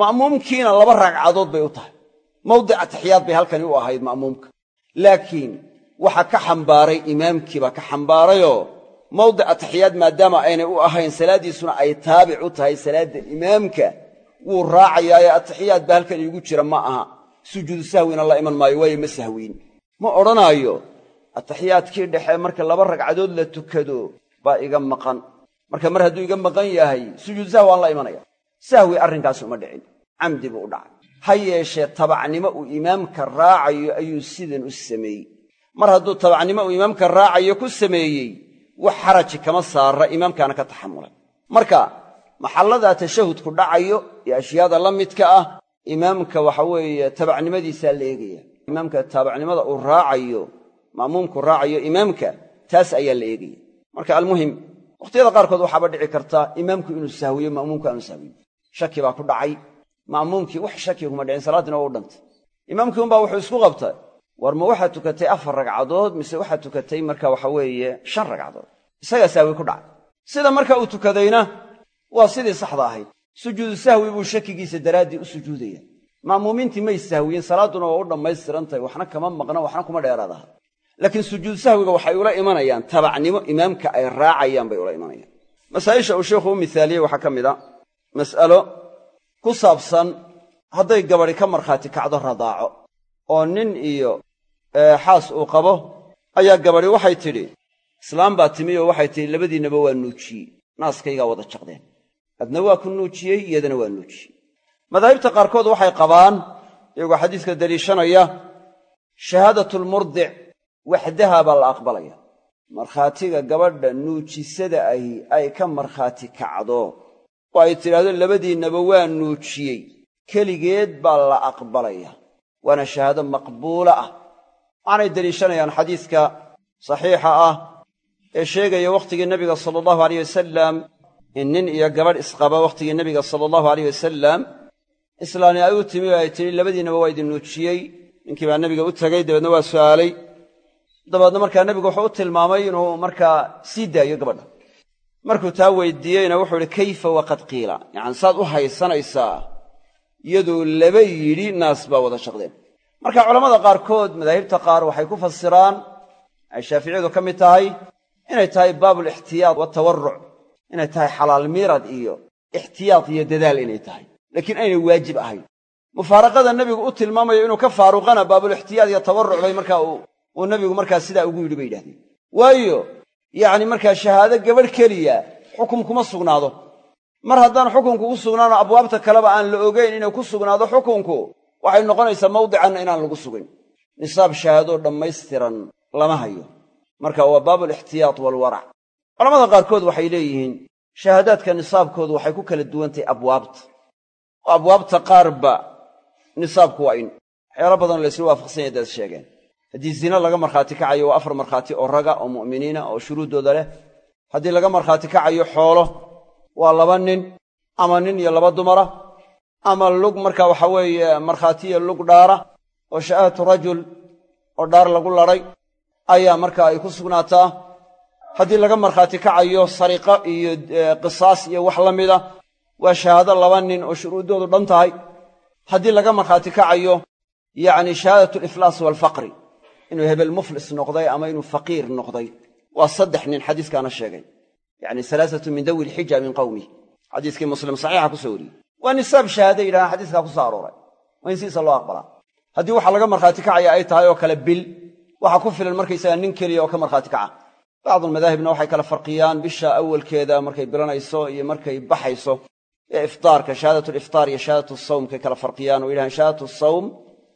Ma'muumkiina laba ragcadood bay u tahay. Mawdic atixiyaad bay halkani u ahayd ma'muumka laakiin waxa ka xambaaray imaamkiibaa ka xambaarayoo mawdic atixiyaad maadaama aynay u ahayn salaaddiisuna ay taabic u tahay salaadda imaamka wuu raacayaaye atixiyaad baa halkan jira ma aha sujuudu sahwina la iman maayo waayo ma sahwiin ma odhanaayo atixiyaadkii dhexe marka laba ragcadood la tukado baa iga maqan. Marka mar hadduu iga maqan yahay sujuudu sahwi aan la imanaya. Sahwi arrinkaasi uma dhicin. Camdi buu u dhacay. Ha yeeshee tabacnimo uu imaamka raacayo ayuu sidan u sameeyey. Mar hadduu tabacnimo uu imaamka raacayo ku sameeyey wax xaraji kama saara imaamkaana ka taxamulay. Marka maxalladaa tashahudku dhacayo iyo ashyaada la midka ah imaamka waxa weeye tabacnimadiisaa la eegaya. Imaamka taabacnimada uu raacayo ma'muumku raacayo imaamka taas ayaa la eegaya. Marka almuhim wakhtiyada qaarkood waxaaba dhici karta imaamku inuu sahwiyo ma'muumku aanu sahwiyin shaki baa ku dhacay. Ma'muumkii wax shaki kuma dhicin salaaddiina waa u dhantay. Imaamkii unbaa wuxuu isku qabtay. War ma waxaad tukatay afar ragcadood mise waxaad tukatay marka waxa weeye shan ragcadood. Isagaa sahwi ku dhacay. Sida marka uu tukadayna waa sidii saxda ahayd sujuudu sahwi buu shakigiisa daraaddii u sujuudaya ma'muumiintii may sahwiyin salaadduna waa u dhammaystirantahay waxna kama maqna waxna kuma dheeraadaha laakiin sujuudu sahwiga waxay ula imanayaan tabacnimo imaamka ay raacayaan bay ula imanayaan. Masaa'isha uu sheikhu u mithaaliyey waxaa ka mid a mas'alo ku saabsan hadday gabadhi ka markhaati kacdo radaaco oo nin iyo xaas uu qabo ayaa gabadhi waxay tidhi islaam baa timi oo waxay tidhi labadiinnaba waa nuujiyey naaskaygaa wada jaqdeen adna waa ku nuujiyey iyadana waa nuujiyey. Madaahibta qaarkood waxay qabaan iyagoo xadiiska deliishanaya shahaadatulmurdic waxdaha baa la aqbalaya. Markhaatiga gabadha nuujisada ahi ay ka markhaati kacdo. Oo ay tidhaahdo labadiinnaba waa nuujiyey. Keligeed baa la aqbalaya. Waana shahaado maqbuula ah. Waxaanay deliishanayaan xadiiska saxiixa ah ee sheegaya wakhtigii nebiga sala allahu aleyh wasalam in nin iyo gabadh isqaba wakhtigii nebiga sala allahu aleyh wasalam islaani ay u timi oo ay tidhi labadiinnaba waa idin nuujiyey. Ninkii baa nebiga u tegey dabeedna waa su'aalay. Dabeedna markaa nebigu wuxuu u tilmaamay inuu markaa sii daayo gabadha. Markuu taa weydiiyeyna wuxuu idhi kayfa waqad qiila? Yacani saad u haysanaysaa iyadoo laba yidhi naas baa wada shaqdeen. Marka culammada qaarkood madaahibta qaar waxay ku fasiraan ay shaaficiyadu ka mid tahay inay tahay baabulixtiyaad watawarruc inay tahay xalaal miirad iyo ixtiyaad iyo dadaal inay tahay. Laakiin aynay waajib ahayn. Mufaaraqada nebigu u tilmaamayo inuu ka faaruqana baabulixtiyaad iyo tawarruc bay markaa uu nebigu markaa sidaa ugu yidhi bay yidhahdeen. Waayo yacni markaa shahaado gabadh keliya xukum kuma sugnaado. Mar haddaan xukunku u sugnaano abwaabta kaleba aan la ogayn inay ku sugnaado xukunku waxay noqonaysaa mawdicanna inaan lagu sugin. Nisaab shahaadoo dhammaystiran lama hayo. Marka waa baabulixtiyaad waalwarac culamada qaarkood waxay leeyihiin shahaadaadka nisaabkoodu waxay ku kala duwantahay abwaabta. Oo abwaabta qaarba nisaabku waa in waxyaalo badanoo laysla waafaqsan yahay sheegeen. Haddii zina laga markhaati kacayo waa afar markhaati oo raga oo mu'miniina oo shuruuddooda leh. Haddii laga markhaati kacayo xoolo waa laba nin ama nin iyo laba dumara ama lug marka waxa weeye markhaatiya lug dhaara oo sha'aatu rajul oo dhaar lagu ladhay ayaa marka ay ku sugnaataa haddii laga markhaati kacayo sariqo iyo qisaas iyo wax la mida waa shahaado laba nin oo shuruuddoodu dhan tahay. Haddii laga markhaati kacayo yacni shahaadat aliflaas waalfaqri inuu hebel muflis noqday ama inuu faqiir noqday waa saddex nin xadiiskaana sheegay. Yacni salaasatu min dawi lxija min qawmih xadiiskii muslim saxiixa ku soo wariyey. Waa nisaab shahaada yidhahaan xadiiskaa ku soo arooray. Waa in sidiisa loo aqbalaa. Haddii waxa laga markhaati kacaya ay tahay oo kale bil waxaa ku filan markaysaga nin keliya oo ka markhaati kaca bacdulmadaahibna waxay kala farqiyaan bisha awalkeeda markay bilanayso iyo markay baxayso. Ee iftaarka shahaadat liftaar iyo shahaadat sawmkay kala farqiyaan. Oo yidhahaan shahaadat sawm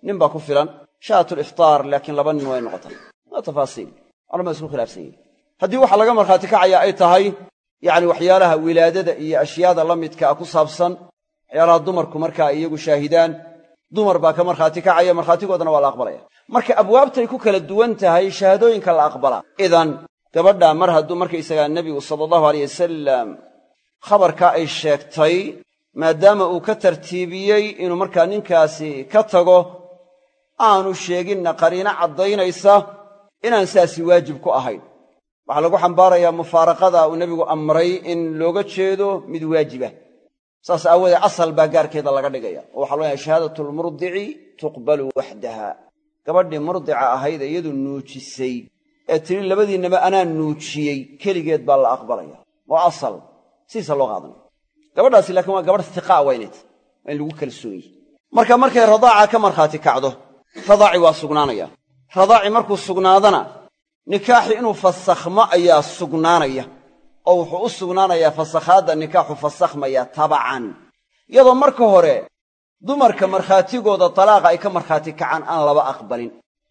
nin baa ku filan. Shahaadat liftaar laakiin laba nin waa y noqotaa waa tafaasiil. Culamada isku khilaafsan yihiin haddii waxa laga markhaati kacaya ay tahay yacni waxyaalaha wilaadada iyo ashyaada la midkaa ku saabsan waxyaalaha dumarku markaa iyagu shaahidaan dumar baa ka markhaati kacaya markhaatigoodana waa la aqbalaya. Marka abwaabtay ku kala duwan tahay shahaadooyinka gabadha mar hadduu markaysagaa nebigu sala allahu aleyh wasalam khabarkaa ay sheegtay maadaama uu ka tartiibiyey inuu markaa ninkaasi ka tago aanu sheeginna qariino caddaynaysa inaan saasi waajib ku ahayn. Waxaa lagu xambaarayaa mufaaraqada uu nebigu amray in looga jeedo mid waajibah saas aawoodee asal baa gaarkeeda laga dhigaya. Oo waxa looyahay shahaadatulmurdici tuqbalu waxdaha gabadhii murdica ahayd iyadu nuujisay ee tiri labadiinnaba anaa nuujiyey keligeed baa la aqbalaya. Waa asal. Sidiisa loo qaadanaya gabadhaasi laakiin waa gabadh hiqaa waynayt waa in lagu kalsoon yahy marka markay radaaca ka markhaati kacdo radaaci waa sugnaanaya. Radaaci markuu sugnaadana nikaaxi inuu fasakhmo ayaa sugnaanaya. Oo wuxuu u sugnaanayaa fasakhaadda nikaaxu fasakhmaya tabacan iyadoo marka hore dumarka markhaatigooda talaaqa ay ka markhaati kacaan aan laba aqbalin.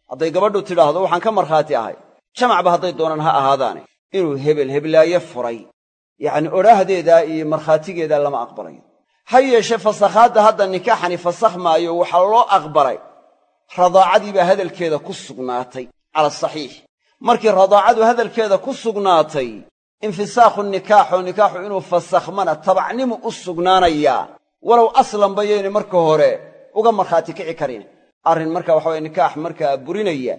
Hadday gabadhu tidhaahdo waxaan ka markhaati ahay jamacba hadday doonaan ha ahaadaane. Inuu hebel heblaaye furay. Yacni odhaahdeedaa iyo markhaatigeedaa lama aqbalayo ha yeeshe fasakhaadda hadda nikaaxani fasakhmaayo waxaa loo aqbalay. Radaacadii baa hadalkeeda ku sugnaatay. Cala asaxiix markii radaacadu hadalkeeda ku sugnaatay infisaakhu nikaaxoo nikaaxu inuu fasakhmana tabacnimu u sugnaanayaa walow aslanba yayna marka hore uga markhaati kici karin arrin marka waxa weye nikaax markaa burinaya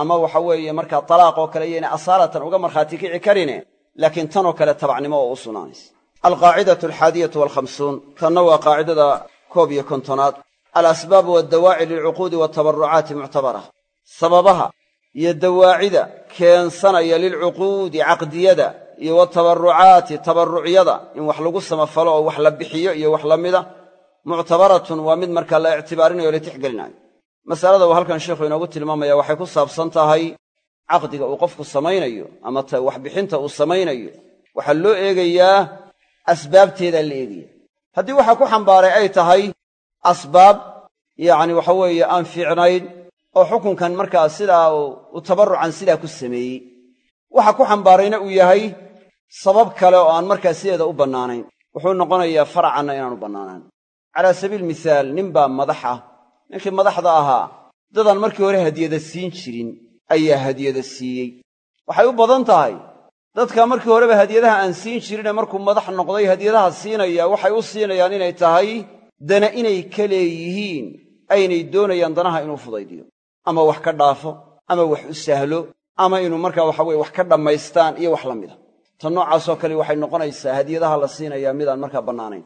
ama waxa weeye markaa talaaqoo kale yayna asaalatan uga markhaati kici karine laakiin tanoo kale tabacnimo oo u sugnaanaysa alqaacidatu alxaadiyatu walkhamsuun tanna waa qaacidada koob iyo kontonaad. Alasbaabu waddawaaci lilcuquudi watabarrucaati muctabara. Sababaha iyo dawaacida keensanaya lilcuquudi caqdiyada iyo watabarrucaati tabarrucyada in wax lagu samafalo oo wax la bixiyo iyo wax la mida muctabaratun waa mid markaa la ictibaarinayo la tixgelinayo masalada uu halkan sheikhu inoogu tilmaamaya waxay ku saabsan tahay caqdiga uu qofku samaynayo ama waxbixinta uu samaynayo. Waxaa loo eegayaa asbaabteedaa la eegaya haddii waxaa ku xambaaray ay tahay asbaab yacni waxa weeye aan fiicnayn oo xukunkan markaa sidaa uu tabarrucan sidaa ku sameeyey. Waxa ku xambaarayna uu yahay sabab kale oo aan markaa sideeda u bannaanayn. Wuxuu noqonayaa faracanna inaanu bannaanaan. Calaa sabiil misaal nin baa madax ah ninkii madaxda ahaa. Dadaan markii hore hadiyada siin jirin ayaa hadiyada siiyey. Waxay u badan tahay. Dadka markii horeba hadiyadaha aan siin jirine markuu madax noqday hadiyadaha siinaya waxay u siinayaan inay tahay dana inay ka leeyihiin aynay doonayaan danaha inuu fudaydiyo. Ama wax ka dhaafo ama wax u sahlo ama inuu markaa waxa weye wax ka dhammaystaan iyo wax la mida ta noocaasoo kale waxay noqonaysaa hadiyadaha la siinayaa midaan markaa bannaanayn.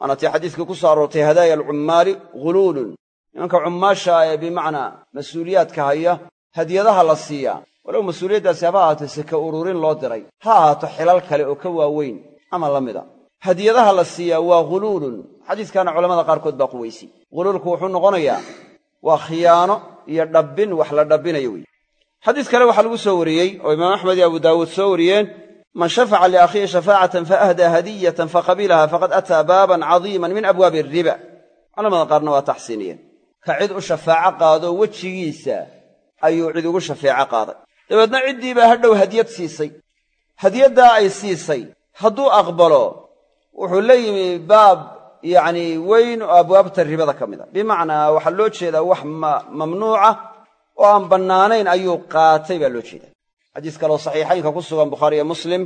Waana tii xadiiskii ku soo aroortay hadaaya alcummaali ghuluulun nimanka cummaasha ee bimacnaa mas'uuliyaadka haya hadiyadaha la siiyaa walow mas'uuliyaddaasi haba ahaatee seke ururin loo diray. Ha ahaato xilal kale oo ka waaweyn ama la mida. Hadiyadaha la siiyaa waa ghuluulun xadiiskaana culamada qaarkood baa quwaysay ghuluulku wuxuu noqonayaa waa khiyaano iyo dhabbin wax la dhabbinayo wey xadiis kale waxaa lagu soo wariyey oo imaam axmed iyo abu daawuud soo wariyeen man shafaca liakhiihi shafaacatan faahdaa hadiyatan faqabilaha faqad ataa baaban cadiiman min abwaabi ariba culamada qaarna waa taxsiiniyeen ka cid u shafaaco qaado wejigiisa ayuu cid ugu shafeeco qaaday. Dabeedna ciddiibaa hadhow hadiyad siisay. Hadiyaddaa ay siisay. Hadduu aqbalo wuxuu la yimi baab yacnii weyn oo abwaabta ribada ka mid a. Bimacnaa waxaa loo jeedaa wax mamnuuca oo aan bannaanayn ayuu qaatay baa loo jeedaa. Xadiis kaleoo saxiixaynka ku sugan bukhaariyo muslim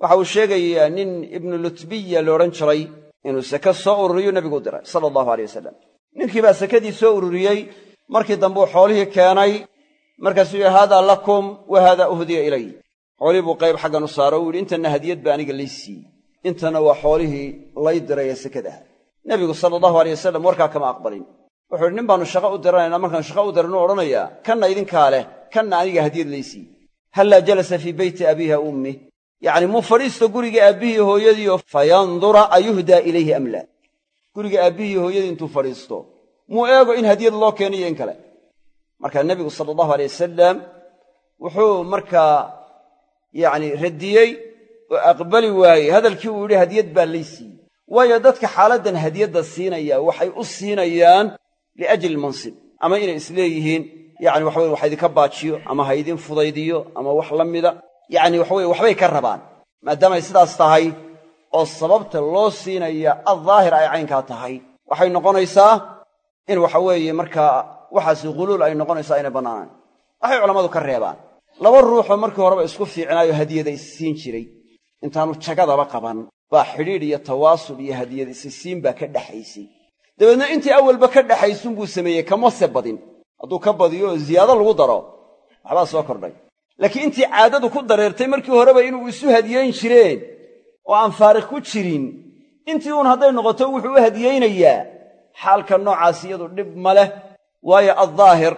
waxa uu sheegayaa nin ibnu lutbiya la odhan jiray inuu seke soo ururiyu nebigu diray sala allahu aleyh wasalam ninkii baa sekadii soo ururiyey markii dambuu xoolihii keenay markaasuu yihi haadaa lakum wa haadaa uhdiya ilay. Xoolihii buu qayb xaggan u saaro u yidhi intanna hadiyad baa aniga lay siiyey intana waa xoolihii lay diray ee nebigu sala allahu aleyh wasalam warkaa kama aqbalin. Wuxuu yidhi nin baannu shaqo u diranaynaa markaan shaqo u diran u odhanayaa kanna idinkaa leh kanna aniga hadiyad lay siiyey hallaa jalasa fii beyti abiiha ummih yacni muu fadhiisto guriga aabbihii hooyadiioo fayandura ayuhdaa ilayhi am laa guriga aabbihii hooyadii intuu fadhiisto. Muu eego in hadiyad loo keeniyo in kale. Markaa nebigu sala allahu alay wasalam wuxuu markaa yacni radiyey oo aqbali waayey. Hadalkii uu yidhi hadiyad baa lay siiyey waayo dadka xaaladdan hadiyadda siinaya waxay u siinayaan liajli mansib. Ama inay isleeyihiin yacni waxa weye wax idinka baajiyo ama ha fudaydiyo ama wax la mida. Yacni waxaweye waxbay ka rabaan. Maadaamay sidaas tahay oo sababta loo siinaya addaahir ay caynkaa tahay. Waxay noqonaysaa in waxa weeye markaa waxaasi huluul ay noqonaysaa inay bannaanaan. Waxay culammadu ka reebaan. Laba ruuxoo markii horeba isku fiicnaayo hadiyada isiin jiray. Intaanu jagadaba qaban baa xidhiidh iyo tawaasul iyo hadiyad isisiin baa ka dhexaysay dabeedna intii awalba ka dhexaysunbuu sameeyey kamase badin. Hadduu ka badiyo oo ziyaado lagu daro. Waxbaa soo kordhay. Laakiin intii caadadu ku dareertay markii horeba inuu isu hadiyeyn jireen oo aan faariq ku jirin. Intii uun hadday noqoto wuxuu u hadiyeynayaa xaalka noocaas iyadu dhib ma leh waayo addaahir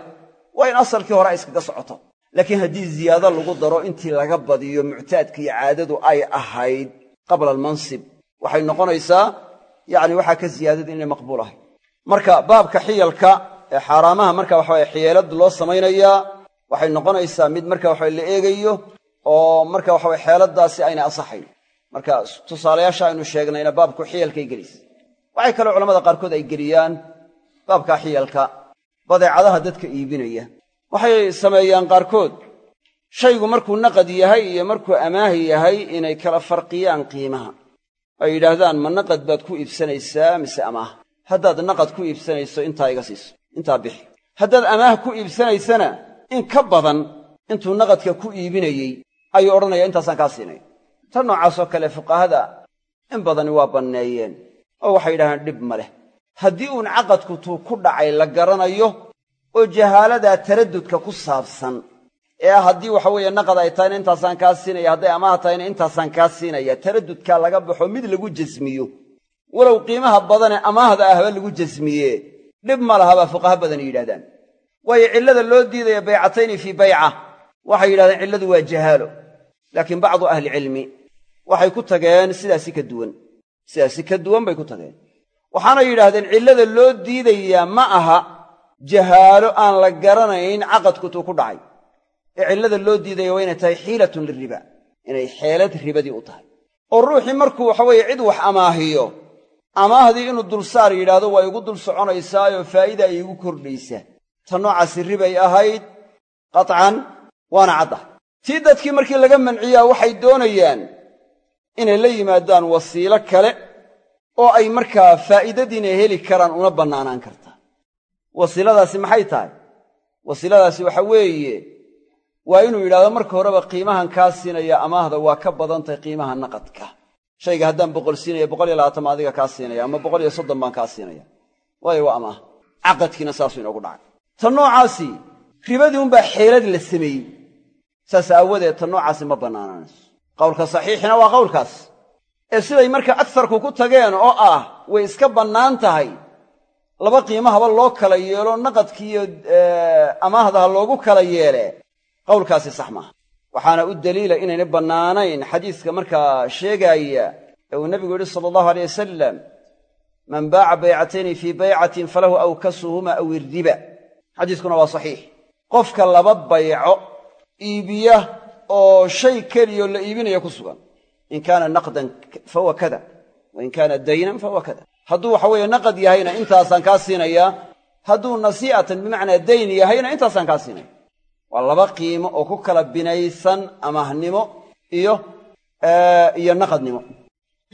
waa in asalkii hore ay iskaga socoto. Laakiin haddii ziyaado lagu daro intii laga badiyo muctaadka iyo caadadu ay ahayd qabla almansib waxay noqonaysaa yacni waxaa ka ziyaadada inay maqbuul ahayd. Marka baabka xiyalka ee xaaraamaha marka waxaweye xiyeelad loo samaynayaa waxay noqonaysaa mid marka waxawe la eegayo oo marka waxaweye xeeladaasi aynay asaxayn marka tusaalayaasha aynu sheegnayna baabku xiyalkay gelaysa waxay kaloo culamada qaarkood ay geliyaan baabka xiyalka badeecadaha dadka iibinaya. Waxay sameeyaan qaarkood. Shaygu markuu naqad yahay iyo markuu amaahi yahay inay kala farqiyaan qiimaha. Ay yidhaahdaan ma naqad baad ku iibsanaysaa mise amaah? Haddaad naqad ku iibsanayso intaa iga siiso intaa bixi. Haddaad amaah ku iibsanaysana in ka badan intuu naqadka ku iibinayey ayuu odhanaya intaasaan kaa siinaya tan noocaasoo kale fuqahada in badani waa banneeyeen oo waxay yidhahdaan dhib ma leh. Haddii uun caqadku tuu ku dhacay la garanayo oo jahaaladaa taraddudka ku saabsan ee haddii waxa weeye naqad ay tahayna intaasaan kaa siinaya hadday amaah tahayna intaasaan kaa siinaya taraddudkaa laga baxo mid lagu jasmiyo. Walow qiimaha badanee amaahda ahba lagu jasmiye dhib ma laha baa fuqaha badani yidhahdaan waayo cillada loo diidaya baycatayni fii bayca waxay yidhahdeen cilladu waa jahaalo laakiin bacdu ahlicilmi waxay ku tageen sidaasi ka duwan. Sidaasi ka duwan bay ku tageen. Waxaanay yidhaahdeen cillada loo diidayaa ma aha jahaalo aan la garanayn caqadkutuu ku dhacay. Ee cillada loo diidaya waa inay tahay xiilatun liriba inay xeelad ribadii u tahay. Oo ruuxii markuu waxaweeye cid wax amaahiyo amaahdii inuu dulsaar yidhaahdo waa igu dul soconaysaayoo faa'iida ay igu kordhaysaa ta noocaasi ribay ahayd qatcan waana cadda. Tii dadkii markii laga manciyaa waxay doonayaan inay la yimaadaan wasiilo kale oo ay markaa faa'iidadiina heli karaan una bannaanaan kartaa wasiiladaasi maxay tahay? Wasiiladaasi waxa weeye waa inuu yidhahdo marka horeba qiimahan kaa siinaya amaahda waa ka badan tahay qiimaha naqadka. Shayga haddaan boqol siinaya boqol iyo labaatan ma adiga kaa siinaya ama boqol iyo soddon baan kaa siinaya. Waayo waa amaah. Caqadkiina saasuu inoogu dhacay. Ta noocaasi ribadii unbaa xeelad la sameeyey. Saas aawadeed ta noocaasi ma bannaanaanayso qowlka saxiixina waa qowlkaas ee siday marka agsarku ku tageen oo ah way iska bannaan tahay laba qiimahaba loo kala yeelo naqadkiiyo amaahdaha loogu kala yeele qowlkaasi sax maaha waxaana u deliila inayna bannaanayn xadiiska markaa sheegaaya ee uu nebigu yidhi sala allahu aleyh wasalam man baaca baycatayni fii baycatin falahu awkasuhuma aw irriba xadiiskuna waa saxiix. Qofka laba bayco iibiya oo shay keliyoo la iibinaya ku sugan. In kaana naqdan fahuwa kada. Wa in kaana daynan fahuwa kada. Hadduu waxa weeye naqad yahayna intaasaan kaa siinayaa hadduu nasii'atan bimacnaa dayn yahayna intaasaan kaa siinaya. Waa laba qiimo oo ku kala binaysan amahnimo iyo iyo naqadnimo.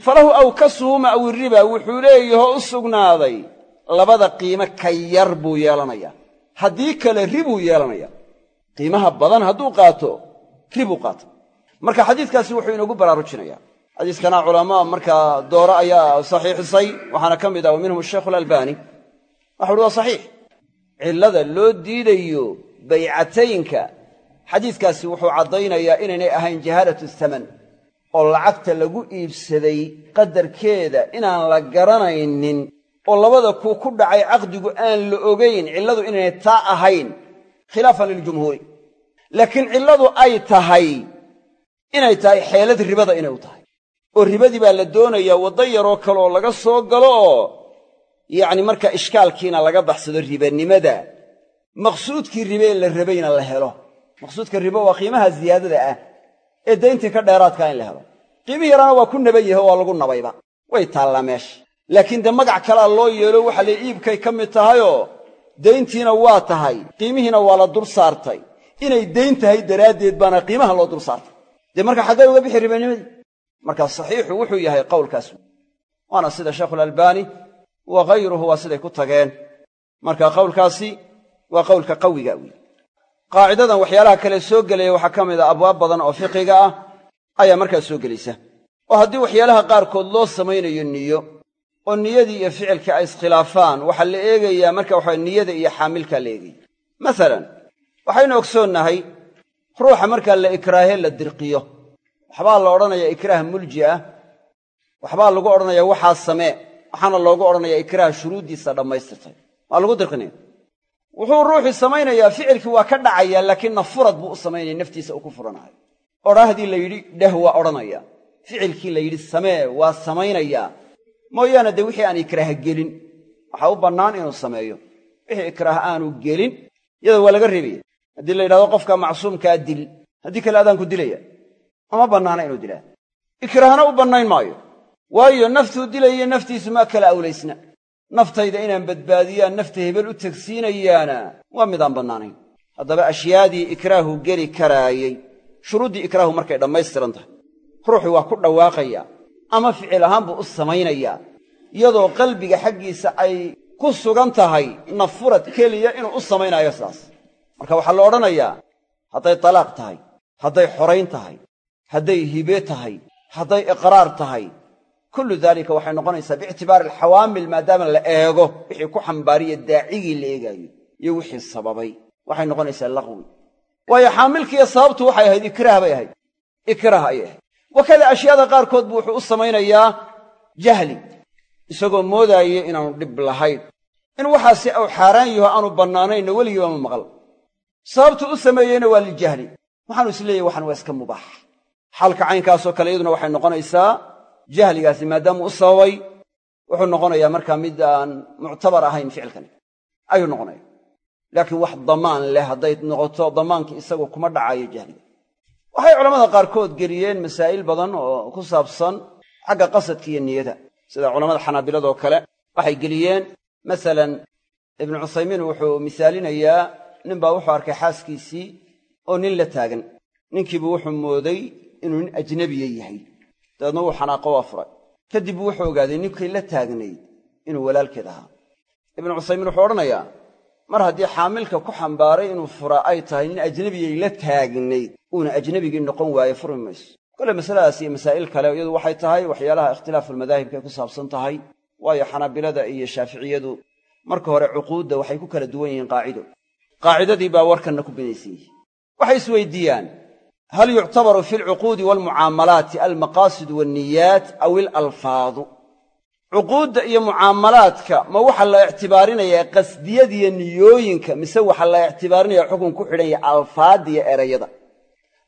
Falahu awkasuhuma aw irriba wuxuu leeyahoo u sugnaaday labada qiimo ka yar buu yeelanayaa haddii kale ribuu yeelanaya. Qiimaha badan hadduu qaato ribuu qaata marka xadiiskaasi wuxuu inoogu baraarujinayaa. Xadiiskana culamaa markaa dooro ayaa saxiixisay waxaana ka mid ah wa minhum asheikhu alalbani waxau uhi waa saxiix. Cillada loo diidayo baycataynka xadiiskaasi wuxuu caddaynayaa inaynay ahayn jahaalatu thaman oo lacagta lagu iibsaday qadarkeeda inaan la garanaynin oo labada kuu ku dhacay caqdigu aan la ogayn cilladu inaynay taa ahayn. Khilaafan liljumhuuri laakiin cilladu ay tahay inay tahay xeelad ribada inay u tahay. Oo ribadii baa la doonayaa waddo yaroo kale oo laga soo galo oo yacni markaa ishkaalkiina laga baxsado ribanimada. Maqsuudkii ribe ee la rabayna la helo. Maqsuudka ribo waa qiimaha ziyaadada ah ee dayntii ka dheeraadkaa in la helo. Qiimihii yaraana waa ku naban yahe waa lagu nabayba. Way taallaa meesha laakiin dee magac kalea loo yeelo waxa la iibkay ka mid tahayoo dayntiina waa tahay. Qiimihiina waa la dul saartay inay dayn tahay daraaddeed baana qiimaha loo dul saartay. Dee marka xaggay uga bixi ribanimadii marka saxiixu wuxuu yahay qowlkaas. Waana sida sheekhulalbaani wa hayruhu waa siday ku tageen. Marka qowlkaasi waa qowlka qawiga wey qaacidadan waxyaalaha kale soo gelaya waxaa ka mid a abwaab badan oo fiqiga ah ayaa markaa soo gelaysa. Oo haddii waxyaalaha qaarkood loo samaynayo niyo oo niyadii iyo ficilkii ay iskhilaafaan waxaa la eegayaa marka waxa niyada iyo xaamilkaa la eegaya masalan waxaynu ogsoonnahay ruuxa markaa la ikraahe la dirqiyo. Waxbaa la odhanayaa ikraah mulji ah. Waxbaa lagu odhanayaa waxaa samee waxaana loogu odhanayaa ikraah shuruuddiisa dhammaystirtay. Waa lagu dirqinaya. Wuxuu ruuxii samaynayaa ficilkii waa ka dhacayaa laakiin nafurad buu u samaynaya naftiisa uu ku furanaayo odhaahdii la yidhi dheh waa odhanaya ficilkii la yidhi samee waa samaynayaa. Mooyaane dee wixii aan ikraaha gelin waxaa u bannaan inuu sameeyo. Wixii ikraah aanu gelin iyada waa laga reebaya haddii la yidhahdo qofka macsuumkaa dil haddii kale adaanku dilaya uma bannaana inuu dilaa. Ikraahna u bannayn maayo. Waayo naftuu dilaya naftiisu maa kala awlaysna. Naftayda inaan badbaadiyaan nafta hebel u tegsiinayaana waa midaan bannaanayn. Haddaba ashyaadii ikraahu geli karaayey shuruuddii ikraahu markay dhammaystiran tahay. Ruuxii waa ku dhawaaqayaa ama ficil ahaan buu u samaynayaa iyadoo qalbiga xaggiisa ay ku sugan tahay nafurad keliya inuu u samaynaayo sidaas marka waxaa la odhanayaa hadday talaaq tahay hadday xorayn tahay hadday hibe tahay hadday iqraar tahay kullu daalika waxay noqonaysaa biictibaari alxawaamil maadaama la eego wixii ku xambaariya daacigii la eegaayo iyo wixii sababay. Waxay noqonaysaa laqwi. Waayo xaamilkiiyo sababtu waxay ahayd ikraah bay ahayd. Ikraah ayay ahayd. Wakada ashyaada qaarkood buu wuxuu u samaynayaa jahli isagoo moodaaya inaanu dhib lahayn. In waxaasi uu xaaraan yaho aanu bannaanaynna weligiiba ma maqal sababtu u sameeyeyna waa liljahli waxaanu is leeyahy waa iska mubaax. Xaalka caynkaasoo kale iyaduna waxay noqonaysaa jahligaasi maadaamuu u sababay wuxuu noqonayaa markaa mid aan muctabar ahayn ficilkani ayuu noqonaya laakiin wax damaan leh hadday noqoto damaankii isagu kuma dhacayo jahliga. Waxay culammada qaarkood geliyeen masaa'il badan oo ku saabsan xagga qasadka iyo niyada. Sida culammada xanaabiladoo kale waxay geliyeen masalan ibnu cuthaymiin wuxuu misaalinayaa ninbaa wuxuu arkay xaaskiisii oo nin la taagan. Ninkiibuu wuxuu mooday inuu nin ajnabiya yahay. Dabeedna wuu xanaaqo waa furay. Kadib buu wuxuu ogaaday ninkii la taagnayd inuu walaalkeed ahaa. Ibnu cuthaymiin wuxuu odhanayaa mar haddii xaamilka ku xambaaray inuu furaa ay tahay nin ajnabiyay la taagnayd uuna ajnabigii noqon waaye furmi mayso. Kole masaladaas iyo masaa'il kale iyadu waxay tahay waxyaalaha ikhtilaafulmadaahibkaay ku saabsan tahay. Waayo xanaabilada iyo shaaficiyadu marka hore cuquudda waxay ku kala duwan yihiin qaacido qaacidadii baa warkanna ku binaysan yihi waxay isweydiiyaan hal yuctabaru fi alcuquudi waalmucaamalaati almaqaasid waanniyaat aw ilalfaadu cuquudda iyo mucaamalaadka ma waxaa la ictibaarinayaa qasdiyadiyo niyooyinka mise waxaa la ictibaarinayaa xukun ku xidhan yahay alfaadiyo erayada.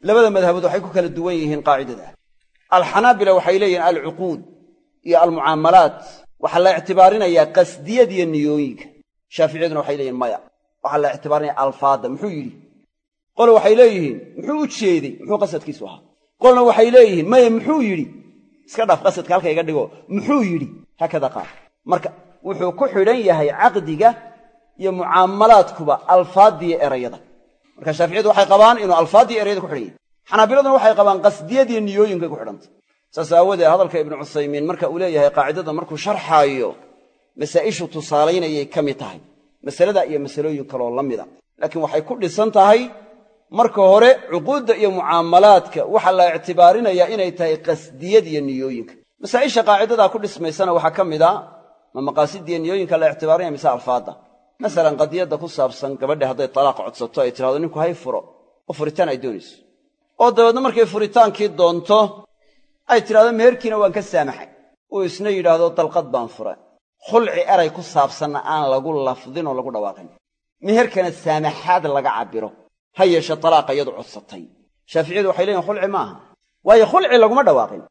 Labada madhabood waxay ku kala duwan yihiin qaacidada. Alxanaabila waxay leeyihiin alcuquud iyo almucaamalaat. Waxaa la ictibaarinayaa qasdiyadiyo niyooyinka. Shaaficiyaduna waxay leeyihiin maya waxaa la ictibaarinaya alfaadda. Muxuu yidhi? Qole waxay leeyihiin muxuu u jeeday muxuu qasadkiisu ahaa. Qolna waxay leeyihiin maya muxuu yidhi? Iska dhaaf qasadka halka iga dhigo. Muxuu yidhi? Haakada qaal marka wuxuu ku xidhan yahay caqdiga iyo mucaamalaadkuba alfaaddiyo erayada. Marka shaaficiyadu waxay qabaan inuu alfaaddiyo erayada ku xidhan yahay. Xanaabiladuna waxay qabaan qasdiyadiyo niyooyinkay ku xidhantay saas aawoodee hadalka ibnu cuthaymiin marka uu leeyahay qaacidada markuu sharxaayo masaa'ishu tusaalaynayay ka mid tahay masalada iyo masalooyin kaloo la mida laakiin waxay ku dhisan tahay marka hore cuquudda iyo mucaamalaadka waxaa la ictibaarinayaa inay tahay qasdiyad iyo niyooyinka. Masaa'isha qaacidadaa ku dhismaysana waxaa ka mid a ma maqaasidiiyo niyooyinka la ictibaarinaya mise alfaadda masalan qadiyadda ku saabsan gabadha hadday talaaq codsato ay tidhahdo ninku hay furo. Oo furitaan ay doonayso. Oo dabeedna markay furitaankii doonto ay tidhahdo meherkiina waan ka saamaxay. Uu isna yidhaahdo dalqad baan fura khulci eray ku saabsanna aan lagu lafdin oo lagu dhawaaqin. Meherkana saamaxaad laga cabbiro. Ha yeeshe talaaqa iyadu codsatay shaaficiyadu waxay leeyihiin khulci maaha. Waayo khulci laguma dhawaaqin.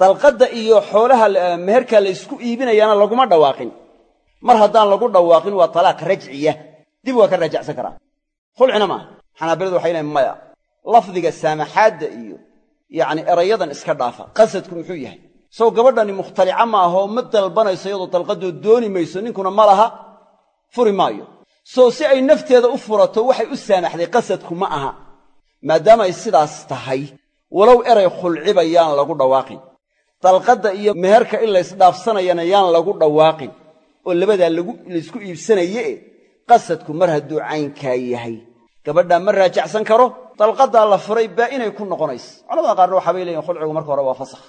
Dalqadda iyo xoolaha meherkaa la ysku iibinayaana laguma dhawaaqin. Mar haddaan lagu dhawaaqin waa talaaq rajciya. Dib waa ka raajacsan karaa. Khulcina maaha. Xanaabiladu waxay leeyiin maya. Lafdiga saamaxaadda iyo yacni erayadan iska dhaafa. Qasadku muxuu yahay sow gabadhani mukhtalica ma ahoo ma dalbanayso iyadoo dalqadoo dooni mayso ninkuna ma laha furi maayo. Sow si ay nafteeda u furato waxay u saamaxday qasadku ma aha. Maadaamaay sidaas tahay walow eray khulciba yaan lagu dhawaaqin. Dalqadda iyo meherka in laysdhaafsanayana yaan lagu dhawaaqin. Oo labadaa laysku iibsanaye e qasadku mar hadduu caynkaa yahay. Gabadhaa ma raajacsan karo dalqaddaa la furay baa inay ku noqonaysa culamada qaarna waxaabay leeyihiin khulcigu marka hore waa fasakh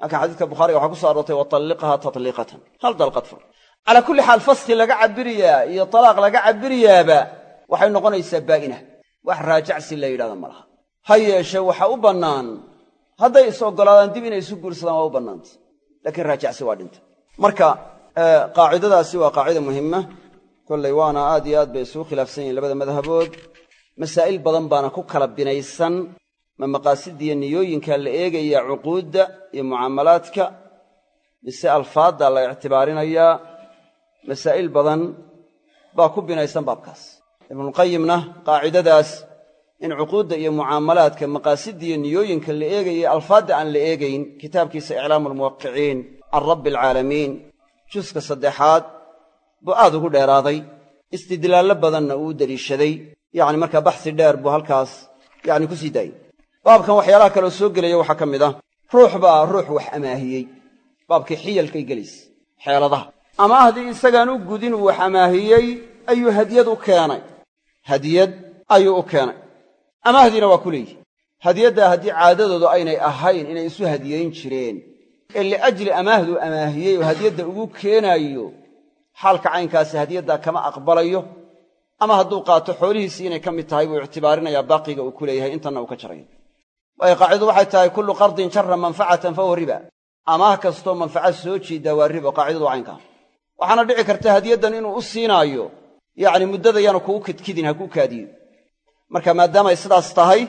laakiin xadiiska bukhaariga waxaa ku so aroortay watalliqhaa tatliiqatan hal dalqad fur. Calaa kulli xaal faskhi laga cabiriyaa iyo talaaq laga cabiriyaaba waxay noqonaysaa baa'ina. Wax raajacsi la yidhahda ma laha. Ha yeeshe waxa u bannaan. Hadday is oggolaadaan dib inay isu guursadaan waa u bannaanta. Laakiin raajacsi waa dhinta. Marka qaacidadaasi waa qaacida muhima kollay waana aad iyo aad bay isugu khilaafsan yihiin labada madhabood. Masaa'il badan baana ku kala binaysan ma maqaasidiiyo niyooyinka la eegayaa cuquudda iyo mucaamalaadka mise alfaadda la ictibaarinayaa masaa'il badan baa ku binaysan baabkaas. Ibnulqayimna qaacidadaas in cuquudda iyo mucaamalaadka maqaasidiiyo niyooyinka la eegaya alfaadda aan la eegayn kitaabkiisa iclaamu almuwaqiciin can rabbi alcaalamiin juska saddexaad buu aad ugu dheeraaday istidlaallo badanna uu deliishaday yacni markaa baxsi dheer buu halkaas yacni ku sii daayey baabkan waxyaalaha kaloo soo gelaya waxaa ka mid ah ruux baa ruux wax amaahiyey. Baabkii xiyalkay gelaysa xeeladaha. Ama haddii isagaan u gudin uu wax amaahiyey ayuu hadiyad u keenay. Hadiyad ayuu u keenay. Amaahdiina waa ku leeyihi hadiyaddaa haddii caadadoodu aynay ahayn inay isu hadiyayn jireen. Ee liajli amaahduu amaahiyey oo hadiyadda ugu keenaayo xaalka caynkaasi hadiyaddaa kama aqbalayo. Ama hadduu qaato xoolihiisii inay ka mid tahay buu ictibaarinayaa baaqiga uu ku leeyahay intanna uu ka jarayo waayo qaacidadu waxay tahay kullu qardin jarra manfacatan fahuwa riba. Amaah kastoo manfaca soo jiiddaa waa ribo qaacidadu waa caynkaa waxaana dhici karta hadiyaddan inuu u siinaayo yacni muddada yaanu kugu kidkidin ha kuu kaadiyo. Marka maadaamay sidaas tahay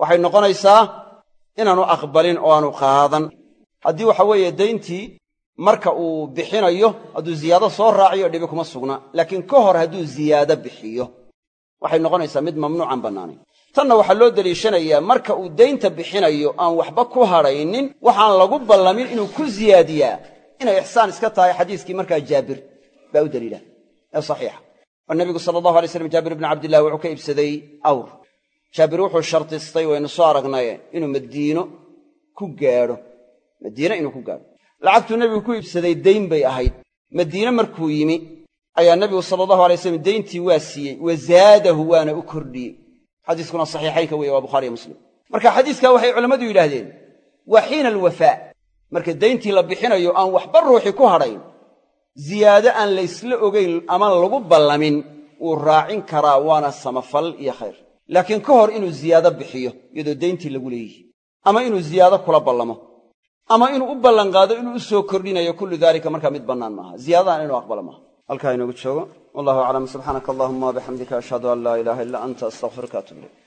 waxay noqonaysaa inaanu aqbalin oo aanu qaadan. Haddii waxa weeye dayntii marka uu bixinayo hadduu ziyaado soo raaciyo dhibi kuma sugna. Laakiin ka hor hadduu ziyaado bixiyo. Waxay noqonaysaa mid mamnuucan bannaanayn tanna waxaa loo deliishanayaa marka uu daynta bixinayo aan waxba ku hadhaynin waxaan lagu ballamin inuu ku ziyaadiyaa. Inay ixsaan iska tahay xadiiskii markaa jaabir baa u daliila ee saxiixa. Oo nebigu sala allahu alay slam jaabir ibni cabdillahi wuxuu ka iibsaday awr. Jaabir wuxuu shardistay waynu soo aragnaye inuu madiino ku gaadho. Madiine inuu ku gaadho. Lacagtuu nebigu ku iibsaday dayn bay ahayd. Madiine markuu yimi ayaa nebigu sala allahu alay slam dayntii waa siiyey wa zaadahu waana u kordhiyey xadiiskuna saxiixaynka weeye waa bukhaariyo muslim. Marka xadiiskaa waxay culammadu yidhaahdeen waa xiina alwafaa marka dayntii la bixinayo aan waxba ruuxi ku hadhayn ziyaado aan laysla ogayn ama lagu ballamin wuu raacin karaa waana samafal iyo khayr. Laakiin ka hor inuu ziyaado bixiyo iyadoo dayntii lagu leeyihi ama inuu ziyaado kula ballamo ama inuu u ballanqaado inuu u soo kordhinayo kullu daalika markaa mid bannaan maaha. Ziyaadadan inuu aqbalo maaha halkaa inoogu joogo. Wallahu aclam. Subxaanaka allahuma wabixamdika ashhadu an laa ilaaha illa anta astaqfiruka atub ilayk